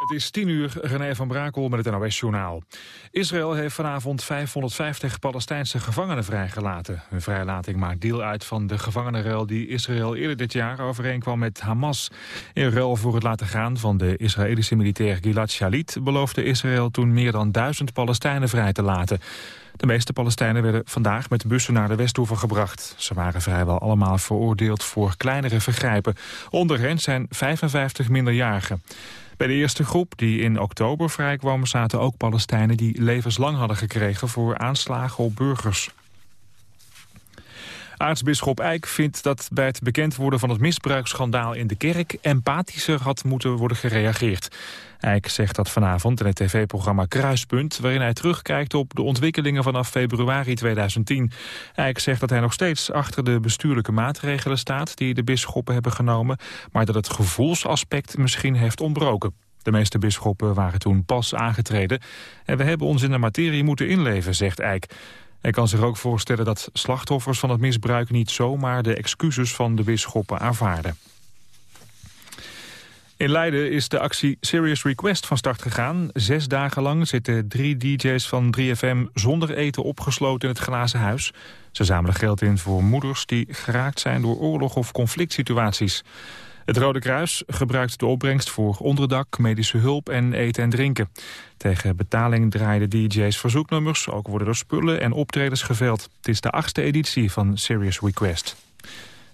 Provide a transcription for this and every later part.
Het is tien uur, René van Brakel met het NOS-journaal. Israël heeft vanavond 550 Palestijnse gevangenen vrijgelaten. Hun vrijlating maakt deel uit van de gevangenenruil die Israël eerder dit jaar overeenkwam met Hamas. In ruil voor het laten gaan van de Israëlische militair Gilad Shalit... beloofde Israël toen meer dan duizend Palestijnen vrij te laten. De meeste Palestijnen werden vandaag met bussen naar de Westhoeven gebracht. Ze waren vrijwel allemaal veroordeeld voor kleinere vergrijpen. Onder hen zijn 55 minderjarigen. Bij de eerste groep, die in oktober vrijkwam... zaten ook Palestijnen die levenslang hadden gekregen... voor aanslagen op burgers. Aartsbisschop Eijk vindt dat bij het bekend worden van het misbruiksschandaal in de kerk empathischer had moeten worden gereageerd. Eijk zegt dat vanavond in het tv-programma Kruispunt... waarin hij terugkijkt op de ontwikkelingen vanaf februari 2010. Eijk zegt dat hij nog steeds achter de bestuurlijke maatregelen staat... die de bisschoppen hebben genomen... maar dat het gevoelsaspect misschien heeft ontbroken. De meeste bisschoppen waren toen pas aangetreden... en we hebben ons in de materie moeten inleven, zegt Eijk. Hij kan zich ook voorstellen dat slachtoffers van het misbruik... niet zomaar de excuses van de bisschoppen aanvaarden. In Leiden is de actie Serious Request van start gegaan. Zes dagen lang zitten drie dj's van 3FM zonder eten opgesloten in het glazen huis. Ze zamelen geld in voor moeders die geraakt zijn door oorlog of conflict situaties. Het Rode Kruis gebruikt de opbrengst voor onderdak, medische hulp en eten en drinken. Tegen betaling draaien DJ's verzoeknummers. Ook worden er spullen en optredens geveld. Het is de achtste editie van Serious Request.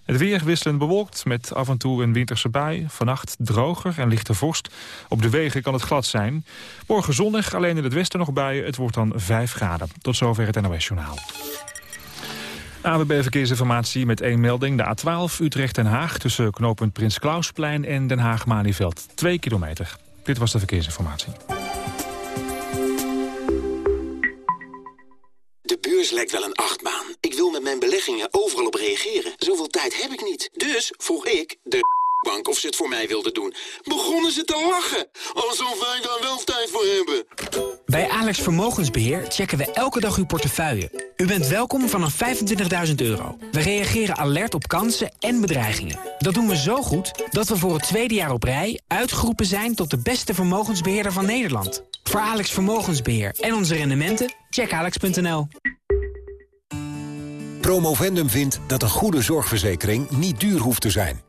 Het weer wisselend bewolkt met af en toe een winterse bui. Vannacht droger en lichte vorst. Op de wegen kan het glad zijn. Morgen zonnig, alleen in het westen nog buien. Het wordt dan 5 graden. Tot zover het NOS Journaal. AWB Verkeersinformatie met één melding. De A12 Utrecht-Den Haag tussen knooppunt Prins Klausplein en Den Haag-Malieveld. 2 kilometer. Dit was de verkeersinformatie. De beurs lijkt wel een achtbaan. Ik wil met mijn beleggingen overal op reageren. Zoveel tijd heb ik niet. Dus vroeg ik de bank of ze het voor mij wilden doen. Begonnen ze te lachen. Alsof wij daar wel tijd voor hebben. Bij Alex Vermogensbeheer checken we elke dag uw portefeuille. U bent welkom vanaf 25.000 euro. We reageren alert op kansen en bedreigingen. Dat doen we zo goed dat we voor het tweede jaar op rij... uitgeroepen zijn tot de beste vermogensbeheerder van Nederland. Voor Alex Vermogensbeheer en onze rendementen, check alex.nl. Promovendum vindt dat een goede zorgverzekering niet duur hoeft te zijn.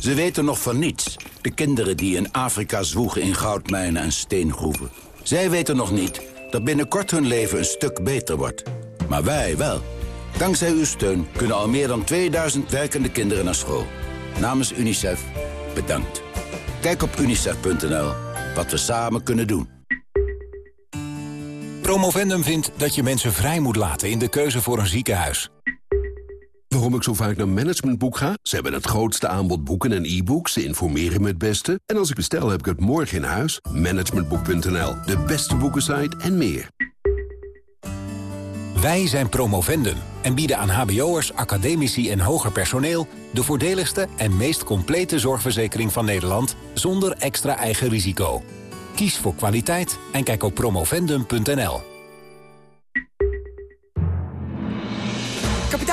Ze weten nog van niets. De kinderen die in Afrika zwoegen in goudmijnen en steengroeven. Zij weten nog niet dat binnenkort hun leven een stuk beter wordt. Maar wij wel. Dankzij uw steun kunnen al meer dan 2000 werkende kinderen naar school. Namens UNICEF, bedankt. Kijk op unicef.nl wat we samen kunnen doen. Promovendum vindt dat je mensen vrij moet laten in de keuze voor een ziekenhuis. Waarom ik zo vaak naar Managementboek ga? Ze hebben het grootste aanbod boeken en e-books. Ze informeren me het beste. En als ik bestel, heb ik het morgen in huis. Managementboek.nl, de beste boekensite en meer. Wij zijn Promovendum en bieden aan hbo'ers, academici en hoger personeel... de voordeligste en meest complete zorgverzekering van Nederland... zonder extra eigen risico. Kies voor kwaliteit en kijk op promovendum.nl.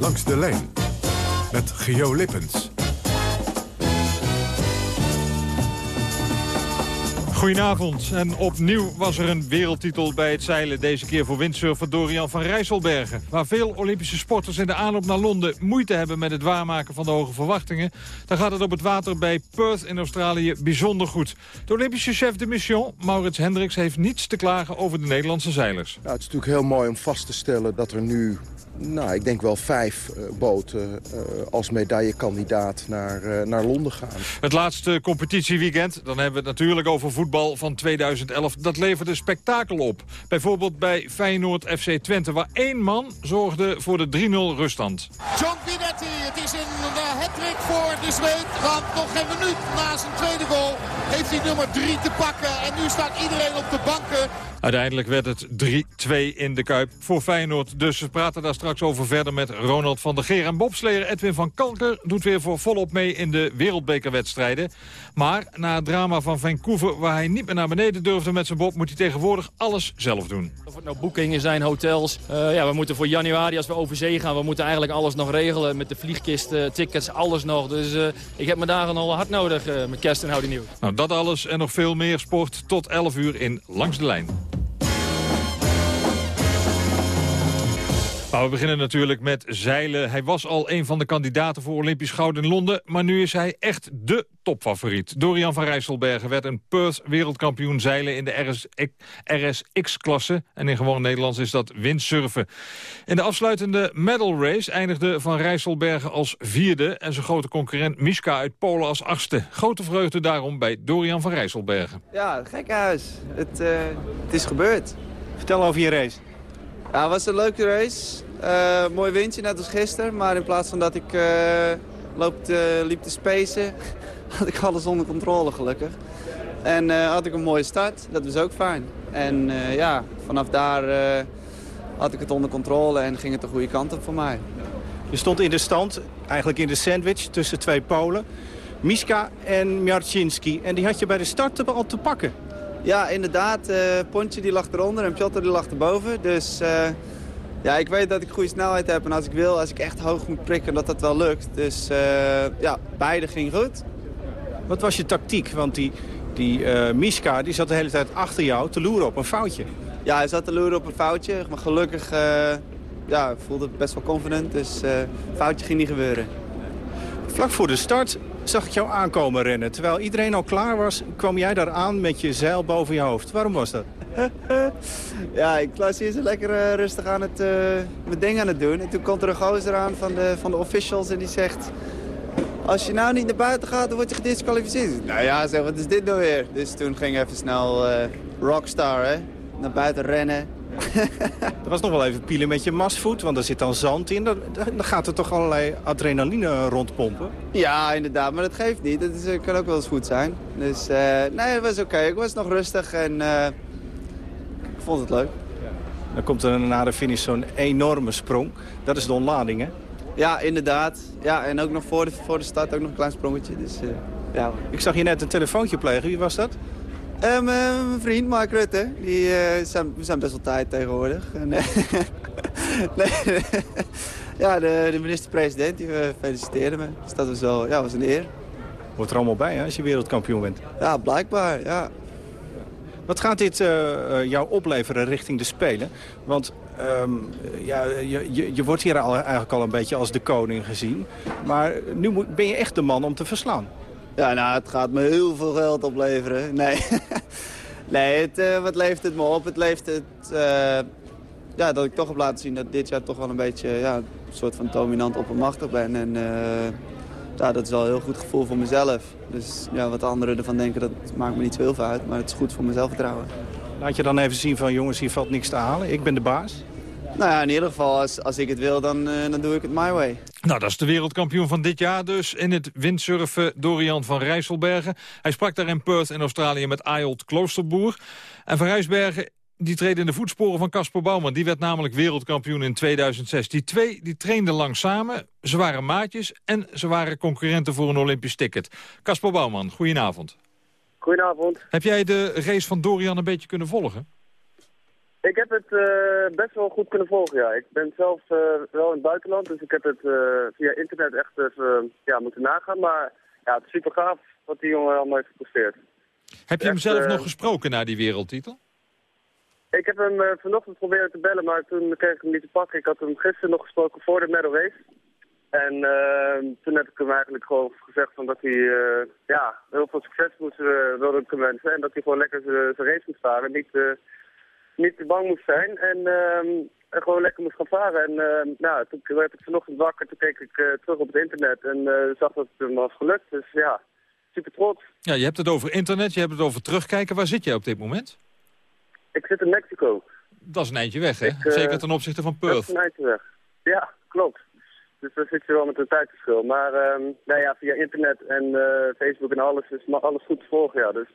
Langs de lijn met Geo Lippens. Goedenavond. En opnieuw was er een wereldtitel bij het zeilen. Deze keer voor windsurfer Dorian van Rijsselbergen. Waar veel Olympische sporters in de aanloop naar Londen moeite hebben met het waarmaken van de hoge verwachtingen. Dan gaat het op het water bij Perth in Australië bijzonder goed. De Olympische chef de mission, Maurits Hendricks, heeft niets te klagen over de Nederlandse zeilers. Ja, het is natuurlijk heel mooi om vast te stellen dat er nu nou, ik denk wel vijf boten als medaillekandidaat naar, naar Londen gaan. Het laatste competitieweekend, dan hebben we het natuurlijk over voetbal van 2011. Dat leverde spektakel op. Bijvoorbeeld bij Feyenoord FC Twente, waar één man zorgde voor de 3-0 ruststand. John Guidetti, het is een hat voor de Zweed. Gaat nog geen minuut na zijn tweede goal. Heeft hij nummer 3 te pakken. En nu staat iedereen op de banken. Uiteindelijk werd het 3-2 in de Kuip voor Feyenoord. Dus we praten daar straks over verder met Ronald van der Geer. En bobsleer Edwin van Kalker doet weer voor volop mee in de wereldbekerwedstrijden. Maar na het drama van Vancouver, waar hij niet meer naar beneden durfde met zijn bob... moet hij tegenwoordig alles zelf doen. Of het nou boekingen zijn, hotels. Uh, ja, we moeten voor januari, als we over zee gaan... we moeten eigenlijk alles nog regelen met de vliegkist, uh, tickets, alles nog. Dus uh, ik heb mijn dagen al hard nodig met kerst en houden nieuw. Nou, dat alles en nog veel meer sport tot 11 uur in Langs de Lijn. Nou, we beginnen natuurlijk met zeilen. Hij was al een van de kandidaten voor Olympisch goud in Londen... maar nu is hij echt de topfavoriet. Dorian van Rijsselbergen werd een Perth wereldkampioen zeilen... in de RSX-klasse. En in gewoon Nederlands is dat windsurfen. In de afsluitende medal race eindigde van Rijsselbergen als vierde... en zijn grote concurrent Miska uit Polen als achtste. Grote vreugde daarom bij Dorian van Rijsselbergen. Ja, gekhuis. Het, uh, het is gebeurd. Vertel over je race. Ja, het was een leuke race. Uh, mooi windje, net als gisteren. Maar in plaats van dat ik loopte, liep te spacen, had ik alles onder controle gelukkig. En uh, had ik een mooie start. Dat was ook fijn. En ja, vanaf daar had ik het onder controle en ging het de goede kant op voor mij. Je stond in de stand, eigenlijk in de sandwich tussen twee Polen. Miska en Mjarczynski. En die had je bij de start al te pakken. Ja, inderdaad. Uh, Pontje die lag eronder en Piotr die lag erboven. Dus uh, ja, ik weet dat ik goede snelheid heb. En als ik wil, als ik echt hoog moet prikken, dat dat wel lukt. Dus uh, ja, beide ging goed. Wat was je tactiek? Want die, die Miska die zat de hele tijd achter jou te loeren op een foutje. Ja, hij zat te loeren op een foutje. Maar gelukkig ja, voelde ik best wel confident. Dus foutje ging niet gebeuren. Vlak voor de start zag ik jou aankomen rennen. Terwijl iedereen al klaar was, kwam jij daar aan met je zeil boven je hoofd. Waarom was dat? ja, ik was hier zo lekker uh, rustig aan het uh, mijn ding aan het doen. En toen komt er een gozer aan van de, van de officials en die zegt... Als je nou niet naar buiten gaat, dan word je gedisqualificeerd. Nou ja, zeg, wat is dit nou weer? Dus toen ging even snel uh, rockstar, hè. Naar buiten rennen. er was nog wel even pielen met je masvoet, want er zit dan zand in. Dan, dan gaat er toch allerlei adrenaline rondpompen? Ja, inderdaad, maar dat geeft niet. Dat is, eh, kan ook wel eens goed zijn. Dus uh, nee, het was oké. Ik was nog rustig en uh, ik vond het leuk. Dan komt er na de finish zo'n enorme sprong. Dat is de ontlading, hè? Ja, inderdaad. Ja, en ook nog voor de, voor de start ook nog een klein sprongetje. Dus, uh, ja. Ik zag je net een telefoontje plegen. Wie was dat? Um, mijn vriend Mark Rutte, die, uh, zijn, we zijn best wel tijd tegenwoordig. nee, ja, de, de minister-president die feliciteerde me. Dus dat was, wel, ja, was een eer. Hoort er allemaal bij hè, als je wereldkampioen bent? Ja, blijkbaar, ja. Wat gaat dit jou opleveren richting de Spelen? Want um, ja, je, je, je, wordt hier al, eigenlijk al een beetje als de koning gezien. Maar nu moet, ben je echt de man om te verslaan. Ja, nou, het gaat me heel veel geld opleveren. Nee, nee het, uh, wat levert het me op? Het levert het... Uh, ja, dat ik toch heb laten zien dat dit jaar toch wel een beetje... Ja, een soort van dominant oppermachtig ben. En uh, ja, dat is wel een heel goed gevoel voor mezelf. Dus ja, wat anderen ervan denken, dat maakt me niet zo heel veel uit. Maar het is goed voor mijn zelfvertrouwen. Laat je dan even zien van jongens, hier valt niks te halen. Ik ben de baas. Nou ja, in ieder geval, als, als ik het wil, dan, dan doe ik het my way. Nou, dat is de wereldkampioen van dit jaar dus. In het windsurfen Dorian van Rijsselbergen. Hij sprak daar in Perth in Australië met Ayolt Kloosterboer. En van Rijsbergen die treedt in de voetsporen van Casper Bouwman. Die werd namelijk wereldkampioen in 2006. Die twee die trainden lang samen. Ze waren maatjes en ze waren concurrenten voor een Olympisch ticket. Casper Bouwman, goedenavond. Goedenavond. Heb jij de race van Dorian een beetje kunnen volgen? Ik heb het uh, best wel goed kunnen volgen, ja. Ik ben zelf uh, wel in het buitenland, dus ik heb het uh, via internet echt even ja, moeten nagaan. Maar ja, het is super gaaf wat die jongen allemaal heeft gepresteerd. Heb je hem zelf nog gesproken na die wereldtitel? Ik heb hem vanochtend proberen te bellen, maar toen kreeg ik hem niet te pakken. Ik had hem gisteren nog gesproken voor de medal race. En toen heb ik hem eigenlijk gewoon gezegd van dat hij ja, heel veel succes moest, wilde ik En dat hij gewoon lekker zijn race moest varen. Niet niet te bang moest zijn. En uh, En gewoon lekker moest gaan varen. En uh, nou, toen werd ik vanochtend wakker, toen keek ik uh, terug op het internet en uh, zag dat het me was gelukt. Dus ja, super trots. Ja, je hebt het over internet, je hebt het over terugkijken. Waar zit jij op dit moment? Ik zit in Mexico. Dat is een eindje weg, hè? Ik, Zeker ten opzichte van Perth. Dat is een eindje weg. Ja, klopt. Dus daar zit je wel met een tijdverschil. Maar uh, nou ja, via internet en Facebook en alles is alles goed te volgen, ja. Dus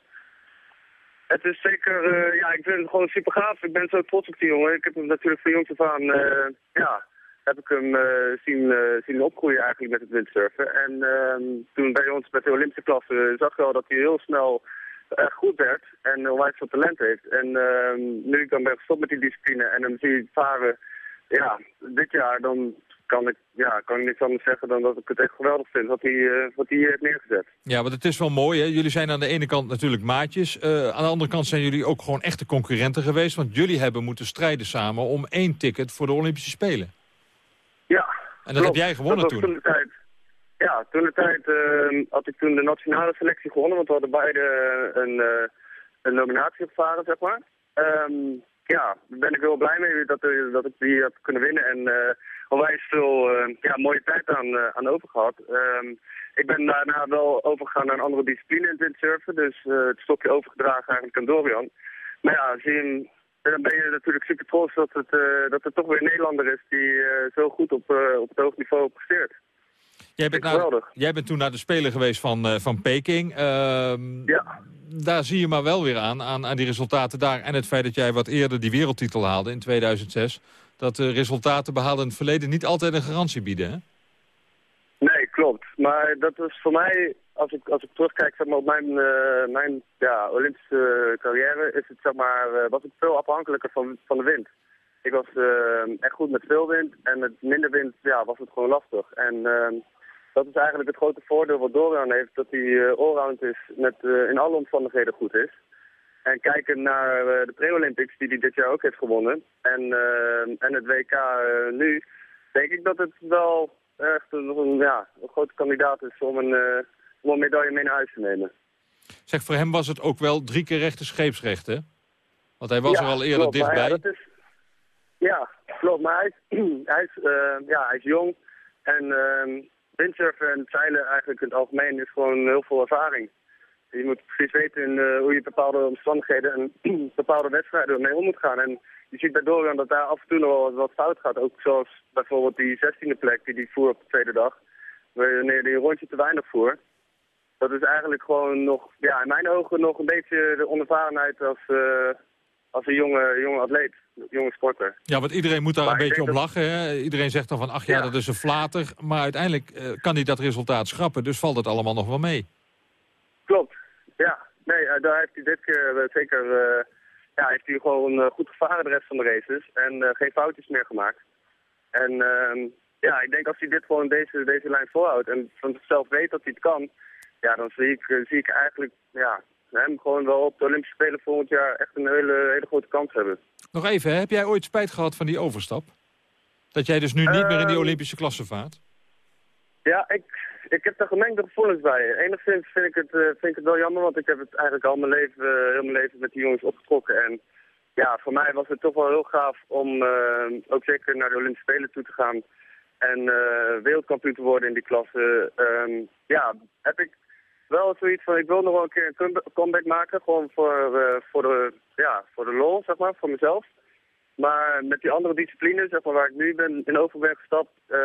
het is zeker, uh, ja, ik vind het gewoon super gaaf. Ik ben zo trots op die jongen. Ik heb hem natuurlijk van jongs af aan, uh, ja, heb ik hem uh, zien, zien opgroeien eigenlijk met het windsurfen. En ehm, toen bij ons met de Olympische klasse zag je al dat hij heel snel echt goed werd en onwijs veel talent heeft. En ehm, nu ik dan ben gestopt met die discipline en hem zie varen, ja, dit jaar dan kan ik, ja, kan ik niks anders zeggen dan dat ik het echt geweldig vind wat hij, uh, wat hij heeft neergezet. Ja, want het is wel mooi. Hè? Jullie zijn aan de ene kant natuurlijk maatjes. Uh, aan de andere kant zijn jullie ook gewoon echte concurrenten geweest. Want jullie hebben moeten strijden samen om één ticket voor de Olympische Spelen. Ja, En dat heb jij gewonnen toen? toen de tijd, ja, toen de tijd uh, had ik toen de nationale selectie gewonnen. Want we hadden beide een, een nominatie opvaren, zeg maar. Um, ja, daar ben ik heel blij mee dat, dat ik die heb kunnen winnen. En onwijs veel uh, ja, mooie tijd aan, uh, aan overgehad. Um, ik ben daarna wel overgegaan naar een andere discipline in windsurfen. Dus uh, het stokje overgedragen eigenlijk aan Dorian. Maar ja, zie dan ben je natuurlijk super trots dat het, dat het toch weer een Nederlander is die zo goed op, op het hoog niveau presteert. Jij bent, jij bent toen naar de Spelen geweest van, van Peking. Ehm, ja. Daar zie je maar wel weer aan, aan, aan die resultaten daar. En het feit dat jij wat eerder die wereldtitel haalde in 2006 dat de resultaten behalen in het verleden niet altijd een garantie bieden, hè? Nee, klopt. Maar dat is voor mij, als ik, als ik terugkijk zeg maar, op mijn, uh, mijn ja, Olympische carrière, is het, zeg maar, uh, was ik veel afhankelijker van, van de wind. Ik was uh, echt goed met veel wind en met minder wind ja, was het gewoon lastig. En dat is eigenlijk het grote voordeel wat Dorian heeft, dat hij allround is, met in alle omstandigheden goed is. En kijken naar uh, de pre-Olympics die hij dit jaar ook heeft gewonnen. En, uh, en het WK uh, eh, nu. Denk ik dat het wel echt een, ja, een grote kandidaat is om een, om een medaille mee naar huis te nemen. Zeg, voor hem was het ook wel drie keer rechte scheepsrecht, hè? Want hij was er al eerder dichtbij. Ja, is, ja, klopt. Maar hij is, hij is, ja, hij is jong. En ehm, windsurfen en zeilen eigenlijk in het algemeen is gewoon heel veel ervaring. Je moet precies weten uh, hoe je bepaalde omstandigheden en bepaalde wedstrijden mee om moet gaan. En je ziet bij Dorian dat daar af en toe nog wel wat fout gaat. Ook zoals bijvoorbeeld die 16e plek die hij voer op de tweede dag. Wanneer hij een rondje te weinig voer. Dat is eigenlijk gewoon nog, ja, in mijn ogen nog een beetje de onervarenheid als, uh, als een jonge, jonge atleet, jonge sporter. Ja, want iedereen moet daar een beetje om lachen. Hè? Iedereen zegt dan van, ach ja, dat is een flater. Maar uiteindelijk uh, kan hij dat resultaat schrappen. Dus valt het allemaal nog wel mee. Klopt. Ja, nee, eh, daar heeft hij dit keer eh, zeker ja, heeft hij gewoon goed gevaren de rest van de races. En geen foutjes meer gemaakt. En ehm, ja, ik denk als hij dit gewoon deze, deze lijn volhoudt en van zichzelf weet dat hij het kan, ja, dan zie ik, zie ik eigenlijk ja, hem gewoon wel op de Olympische Spelen volgend jaar echt een hele, hele grote kans hebben. Nog even, heb jij ooit spijt gehad van die overstap? Dat jij dus nu niet meer in die ehm, Olympische klasse vaart? Ja, ik, ik heb daar gemengde gevoelens bij. Enigszins vind ik, het, uh, vind ik het wel jammer, want ik heb het eigenlijk al mijn leven, uh, heel mijn leven met die jongens opgetrokken. En ja, voor mij was het toch wel heel gaaf om uh, ook zeker naar de Olympische Spelen toe te gaan. En wereldkampioen te worden in die klasse. Ehm, ja, heb ik wel zoiets van, ik wil nog wel een keer een comeback maken. Gewoon voor, voor, de, ja, voor de lol, zeg maar, voor mezelf. Maar met die andere disciplines, zeg maar, waar ik nu ben in overweg gestapt, uh,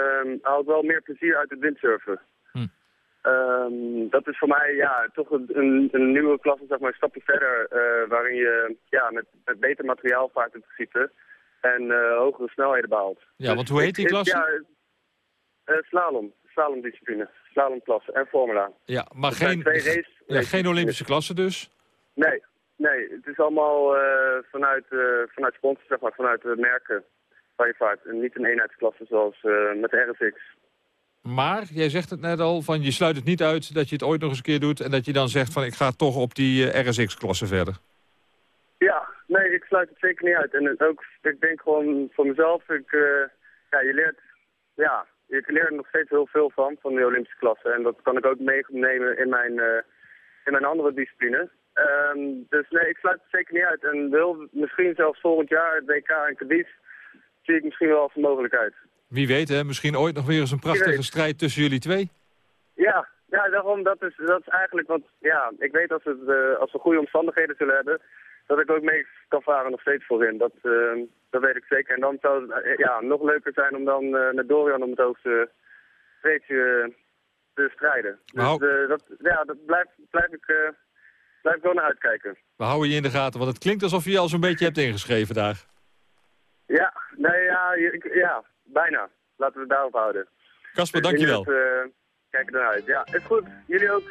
haal ik wel meer plezier uit het windsurfen. Hm. Um, dat is voor mij ja, toch een, een, nieuwe klasse, zeg maar, een stapje verder, uh, waarin je ja, met, met beter materiaal vaart in principe en uh, hogere snelheden behaalt. Ja, dus want hoe heet die klasse? Ja, uh, slalom, slalomdiscipline, slalomklasse en formula. Ja, maar geen, race, ja, geen Olympische klasse dus? Nee, Nee, het is allemaal uh, vanuit, uh, vanuit sponsors, zeg maar, vanuit de merken waar je vaart. En niet een eenheidsklasse zoals uh, met de RSX. Maar, jij zegt het net al, van je sluit het niet uit dat je het ooit nog eens een keer doet... en dat je dan zegt van ik ga toch op die RSX-klasse verder. Ja, nee, ik sluit het zeker niet uit. En ook, ik denk gewoon voor mezelf, ik, ja, je leert, ja, je leert er nog steeds heel veel van, van de Olympische klasse. En dat kan ik ook meenemen in mijn, in mijn andere discipline. Um, dus nee, ik sluit het zeker niet uit. En wil misschien zelfs volgend jaar het WK in Cadiz zie ik misschien wel als een mogelijkheid. Wie weet, hè? Misschien ooit nog weer eens een prachtige strijd tussen jullie twee. Ja, ja daarom, dat is, dat is eigenlijk wat, ja, ik weet als, het, uh, als we goede omstandigheden zullen hebben, dat ik ook mee kan varen nog steeds voorin. Dat, uh, dat weet ik zeker. En dan zou het uh, ja, nog leuker zijn om dan met Dorian om het hoogste streepje te strijden. Dus dat, ja, dat blijf, blijf ik... blijf ik wel naar uitkijken. We houden je in de gaten, want het klinkt alsof je je al zo'n beetje hebt ingeschreven daar. Ja, nee, ja, ja, bijna. Laten we het daarop houden. Kasper, dankjewel. Dus, uh, kijk er naar uit. Ja, is goed. Jullie ook.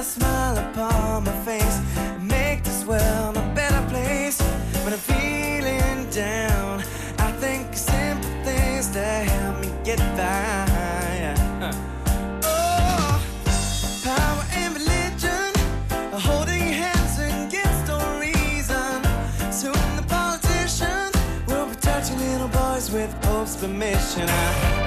a smile upon my face and make this world a better place. When I'm feeling down, I think simple things to help me get by. Oh, power and religion are holding hands against no reason. Soon the politicians will little boys with Pope's permission. I,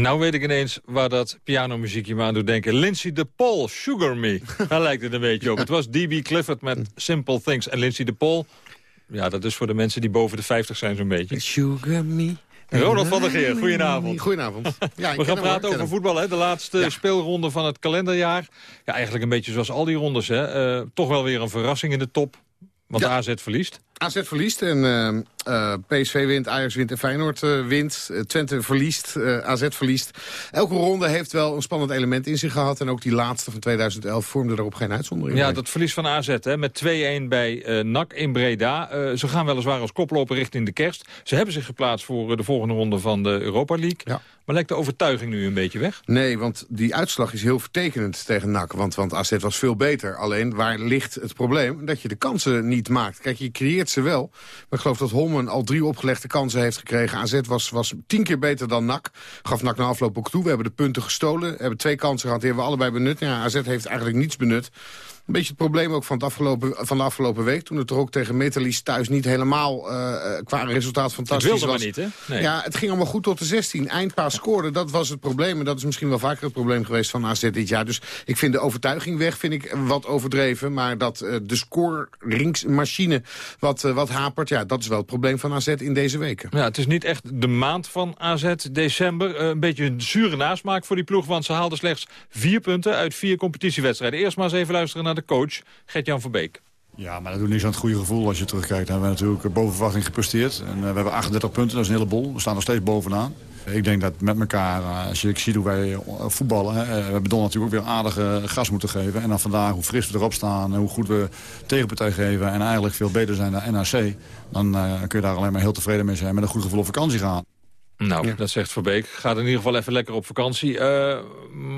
En nou weet ik ineens waar dat pianomuziekje me aan doet denken. Lindsay de Paul, Sugar Me. Daar lijkt het een beetje op. Het was D.B. Clifford met Simple Things. En Lindsay de Paul, ja, dat is voor de mensen die boven de 50 zijn zo'n beetje. Sugar Me. Ronald van der Geer, goedenavond. Goedenavond. Ja, ik We gaan praten hoor, over voetbal, hè? de laatste speelronde van het kalenderjaar. Ja, eigenlijk een beetje zoals al die rondes. Hè? Eh, toch wel weer een verrassing in de top, want AZ verliest. AZ verliest en uh, uh, PSV wint, Ajax wint en Feyenoord uh, wint. Uh, Twente verliest, AZ verliest. Elke ronde heeft wel een spannend element in zich gehad. En ook die laatste van 2011 vormde daarop geen uitzondering. Ja, dat verlies van AZ hè, met 2-1 bij NAC in Breda. ze gaan weliswaar als koploper richting de kerst. Ze hebben zich geplaatst voor de volgende ronde van de Europa League. Ja. Maar lijkt de overtuiging nu een beetje weg? Nee, want die uitslag is heel vertekenend tegen NAC. Want, want AZ was veel beter. Alleen, waar ligt het probleem? Dat je de kansen niet maakt. Kijk, je creëert ze wel. Maar ik geloof dat Holmen al drie opgelegde kansen heeft gekregen. AZ was, was tien keer beter dan NAC. Gaf NAC na afloop ook toe. We hebben de punten gestolen. Hebben twee kansen gehad. Die hebben we allebei benut. Ja, AZ heeft eigenlijk niets benut. Een beetje het probleem ook van, het afgelopen, van de afgelopen week. Toen het er ook tegen Metalis thuis niet helemaal uh, qua resultaat fantastisch het was. Maar niet, hè? Nee. Ja, het ging allemaal goed tot de 16. Eindpaas scoorde, dat was het probleem. En dat is misschien wel vaker het probleem geweest van AZ dit jaar. Dus ik vind de overtuiging weg vind ik wat overdreven. Maar dat uh, de scoringsmachine wat, uh, wat hapert... ja, dat is wel het probleem van AZ in deze weken. Ja, het is niet echt de maand van AZ, december. een beetje een zure nasmaak voor die ploeg. Want ze haalden slechts vier punten uit vier competitiewedstrijden. Eerst maar eens even luisteren naar de coach, Gert-Jan Verbeek. Ja, maar dat doet niks aan het goede gevoel als je terugkijkt. We hebben natuurlijk boven verwachting gepresteerd. En we hebben 38 punten, dat is een heleboel. We staan nog steeds bovenaan. Ik denk dat met elkaar, als je ziet hoe wij voetballen... we hebben Don natuurlijk ook weer aardige gas moeten geven. En dan vandaag hoe fris we erop staan hoe goed we tegenpartij geven... en eigenlijk veel beter zijn dan NAC... dan kun je daar alleen maar heel tevreden mee zijn... met een goed gevoel op vakantie gaan. Nou, dat zegt Verbeek. Gaat in ieder geval even lekker op vakantie. Uh,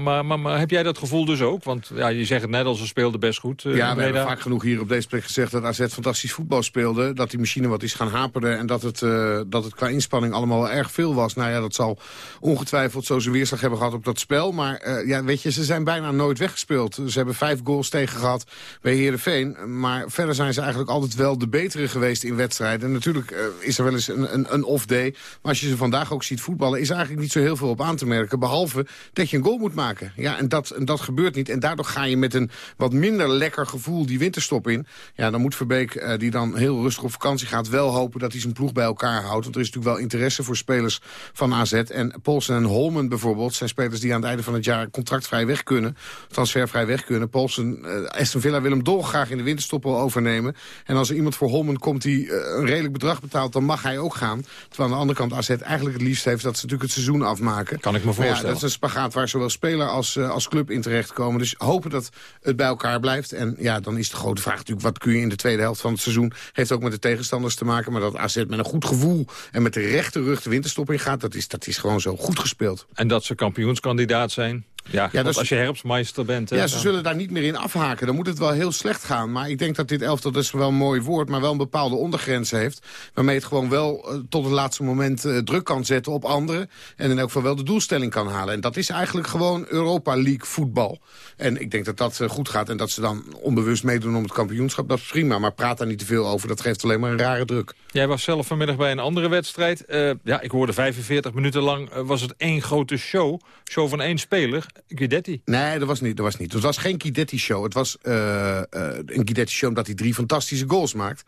maar, maar, maar, heb jij dat gevoel dus ook? Want ja, je zegt het net al, ze speelden best goed. Uh, ja, we hebben vaak genoeg hier op deze plek gezegd dat AZ fantastisch voetbal speelde. Dat die machine wat is gaan haperen en dat het, uh, dat het qua inspanning allemaal erg veel was. Nou ja, dat zal ongetwijfeld zo zijn weerslag hebben gehad op dat spel. Maar ja, weet je, ze zijn bijna nooit weggespeeld. Ze hebben vijf goals tegen gehad bij Heerenveen. Maar verder zijn ze eigenlijk altijd wel de betere geweest in wedstrijden. En natuurlijk is er wel eens een, een, een off-day. Maar als je ze vandaag ook ziet voetballen... is eigenlijk niet zo heel veel op aan te merken. Behalve dat je een goal moet maken. Ja, en dat, en dat gebeurt niet. En daardoor ga je met een wat minder lekker gevoel die winterstop in. Ja, dan moet Verbeek, uh, die dan heel rustig op vakantie gaat... wel hopen dat hij zijn ploeg bij elkaar houdt. Want er is natuurlijk wel interesse voor spelers van AZ. En Polsen en Holmen bijvoorbeeld zijn spelers die aan het einde van het jaar... contractvrij weg kunnen, transfervrij weg kunnen. Polsen, uh, Aston Villa wil hem dolgraag in de winterstop wel overnemen. En als er iemand voor Holmen komt die uh, een redelijk bedrag betaalt... dan mag hij ook gaan. Terwijl aan de andere kant AZ eigenlijk het liefst heeft dat ze natuurlijk het seizoen afmaken. Kan ik me voorstellen. Ja, dat is een spagaat waar zowel speler als, uh, als club in terechtkomen. Dus hopen dat het bij elkaar blijft. En ja, dan is de grote vraag natuurlijk... wat kun je in de tweede helft van het seizoen... heeft ook met de tegenstanders te maken. Maar dat AZ met een goed gevoel en met de rechte rug de winterstop in gaat... dat is, dat is gewoon zo goed gespeeld. En dat ze kampioenskandidaat zijn? Ja, ja als je herfstmeister bent... ja, ze zullen daar niet meer in afhaken. Dan moet het wel heel slecht gaan. Maar ik denk dat dit elftal, dat is wel een mooi woord... maar wel een bepaalde ondergrens heeft. Waarmee het gewoon wel uh, tot het laatste moment uh, druk kan zetten op anderen. En in elk geval wel de doelstelling kan halen. En dat is eigenlijk gewoon Europa League voetbal. En ik denk dat dat uh, goed gaat. En dat ze dan onbewust meedoen om het kampioenschap, dat is prima. Maar praat daar niet te veel over. Dat geeft alleen maar een rare druk. Jij was zelf vanmiddag bij een andere wedstrijd. ja, ik hoorde 45 minuten lang was het één grote show. Show van één speler. Guidetti? Nee, dat was niet. Dat was, niet. Het was geen Guidetti-show. Het was uh, uh, een Guidetti-show omdat hij drie fantastische goals maakt.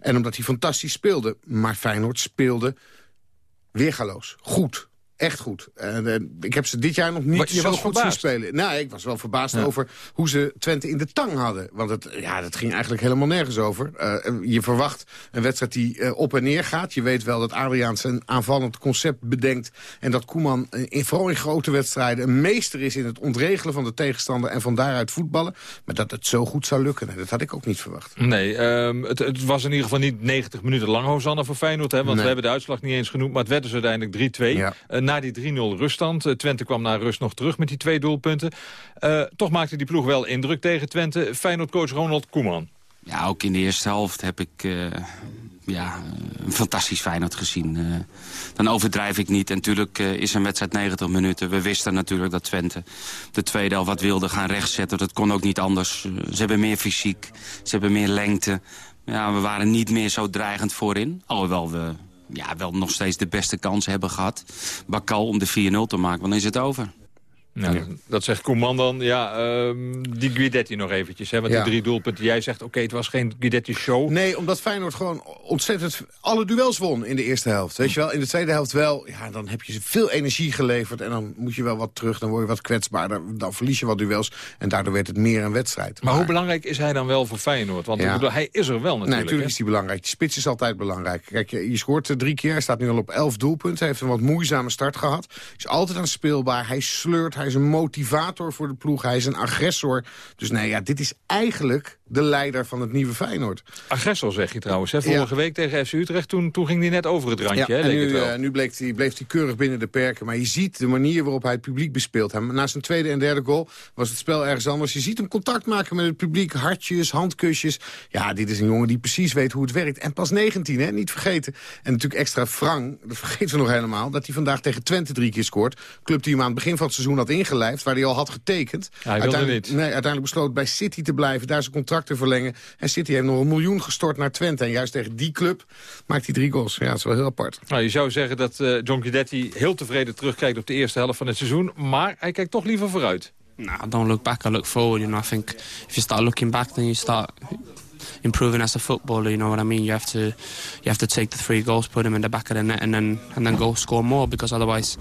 En omdat hij fantastisch speelde. Maar Feyenoord speelde weergaloos. Goed. Echt goed. Uh, ik heb ze dit jaar nog niet zo goed zien spelen. Nou, ik was wel verbaasd ja. over hoe ze Twente in de tang hadden. Want het, ja, dat ging eigenlijk helemaal nergens over. Uh, je verwacht een wedstrijd die uh, op en neer gaat. Je weet wel dat Adriaans een aanvallend concept bedenkt. En dat Koeman, in, vooral in grote wedstrijden... een meester is in het ontregelen van de tegenstander... en van daaruit voetballen. Maar dat het zo goed zou lukken, dat had ik ook niet verwacht. Nee, um, het, het, was in ieder geval niet 90 minuten lang, Hosanna, voor Feyenoord. Hè, want nee. we hebben de uitslag niet eens genoemd. Maar het werd dus uiteindelijk 3-2. Ja na die 3-0 ruststand. Uh, Twente kwam naar rust nog terug met die twee doelpunten. Uh, toch maakte die ploeg wel indruk tegen Twente. Feyenoord-coach Ronald Koeman. Ja, ook in de eerste helft heb ik uh, ja, een fantastisch Feyenoord gezien. Dan overdrijf ik niet. En natuurlijk is een wedstrijd 90 minuten. We wisten natuurlijk dat Twente de tweede helft wat wilde gaan rechtzetten. Dat kon ook niet anders. ze hebben meer fysiek, ze hebben meer lengte. Ja, we waren niet meer zo dreigend voorin. Alhoewel we ja, wel nog steeds de beste kans hebben gehad. Bakal om de 4-0 te maken, dan is het over. Nou, Dat zegt Koeman dan. Ja, ehm, die Guidetti nog eventjes. Hè, want Ja. die drie doelpunten. Jij zegt, oké, het was geen Guidetti-show. Nee, omdat Feyenoord gewoon ontzettend alle duels won in de eerste helft. Weet je wel, in de tweede helft wel. Ja, dan heb je veel energie geleverd en dan moet je wel wat terug. Dan word je wat kwetsbaarder. Dan verlies je wat duels en daardoor werd het meer een wedstrijd. Maar hoe belangrijk is hij dan wel voor Feyenoord? Want bedoel, hij is er wel Nee, natuurlijk. natuurlijk hè? is hij belangrijk. De spits is altijd belangrijk. Kijk, je je scoort drie keer. Hij staat nu al op elf doelpunten. Hij heeft een wat moeizame start gehad. Is altijd aan speelbaar. Hij sleurt. Hij is een motivator voor de ploeg. Hij is een agressor. Dus nee, ja, dit is eigenlijk de leider van het nieuwe Feyenoord. Agressor zeg je trouwens. Hè? Vorige week tegen FC Utrecht, toen, toen ging hij net over het randje. hè, en leek nu, eh, nu bleef hij, bleef hij keurig binnen de perken. Maar je ziet de manier waarop hij het publiek bespeelt. Hij, na zijn tweede en derde goal was het spel ergens anders. Je ziet hem contact maken met het publiek. Hartjes, handkusjes. Ja, dit is een jongen die precies weet hoe het werkt. En pas 19, hè, niet vergeten. En natuurlijk extra frank, dat vergeten we nog helemaal... dat hij vandaag tegen Twente drie keer scoort. Club die hem aan het begin van het seizoen had ingelijfd... waar hij al had getekend. hij wilde uiteindelijk, niet. Nee, uiteindelijk besloot bij City te blijven. Daar zijn contract te verlengen. En City heeft nog een miljoen gestort naar Twente. En juist tegen die club maakt hij drie goals. Ja, dat is wel heel apart. Nou, je zou zeggen dat eh, John Guidetti heel tevreden terugkijkt op de eerste helft van het seizoen. Maar hij kijkt toch liever vooruit. No, I don't look back. I look forward. You know, I think if you start looking back, then you start improving as a footballer. You know what I mean? You have to, you have to take the three goals, put them in the back of the net, and then and then go score more. Because otherwise,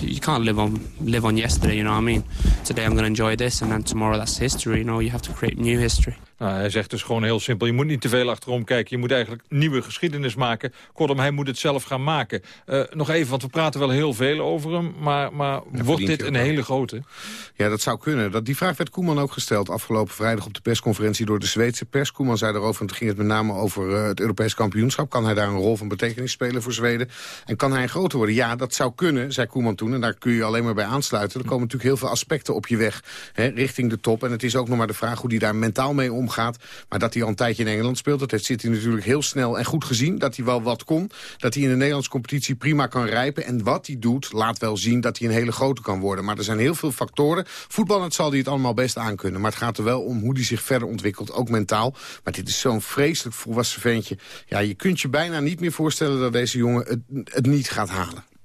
you can't live on live on yesterday. You know what I mean? Today I'm going to enjoy this, and then tomorrow that's history. You know, you have to create new history. Nou, hij zegt dus gewoon heel simpel, je moet niet te veel achterom kijken. Je moet eigenlijk nieuwe geschiedenis maken. Kortom, hij moet het zelf gaan maken. Eh, nog even, want we praten wel heel veel over hem. Maar, maar wordt dit een wel. hele grote? Ja, dat zou kunnen. Dat, die vraag werd Koeman ook gesteld afgelopen vrijdag op de persconferentie door de Zweedse pers. Koeman zei daarover, en toen ging het met name over eh, het Europees kampioenschap. Kan hij daar een rol van betekenis spelen voor Zweden? En kan hij groter worden? Ja, dat zou kunnen, zei Koeman toen. En daar kun je alleen maar bij aansluiten. Er komen natuurlijk heel veel aspecten op je weg, hè, richting de top. En het is ook nog maar de vraag hoe hij daar mentaal mee omgaat. Maar dat hij al een tijdje in Engeland speelt, dat heeft City natuurlijk heel snel en goed gezien. Dat hij wel wat kon. Dat hij in de Nederlandse competitie prima kan rijpen. En wat hij doet, laat wel zien dat hij een hele grote kan worden. Maar er zijn heel veel factoren. Voetballend zal hij het allemaal best aankunnen. Maar het gaat er wel om hoe hij zich verder ontwikkelt, ook mentaal. Maar dit is zo'n vreselijk volwassen ventje. Ja, je kunt je bijna niet meer voorstellen dat deze jongen het niet gaat halen.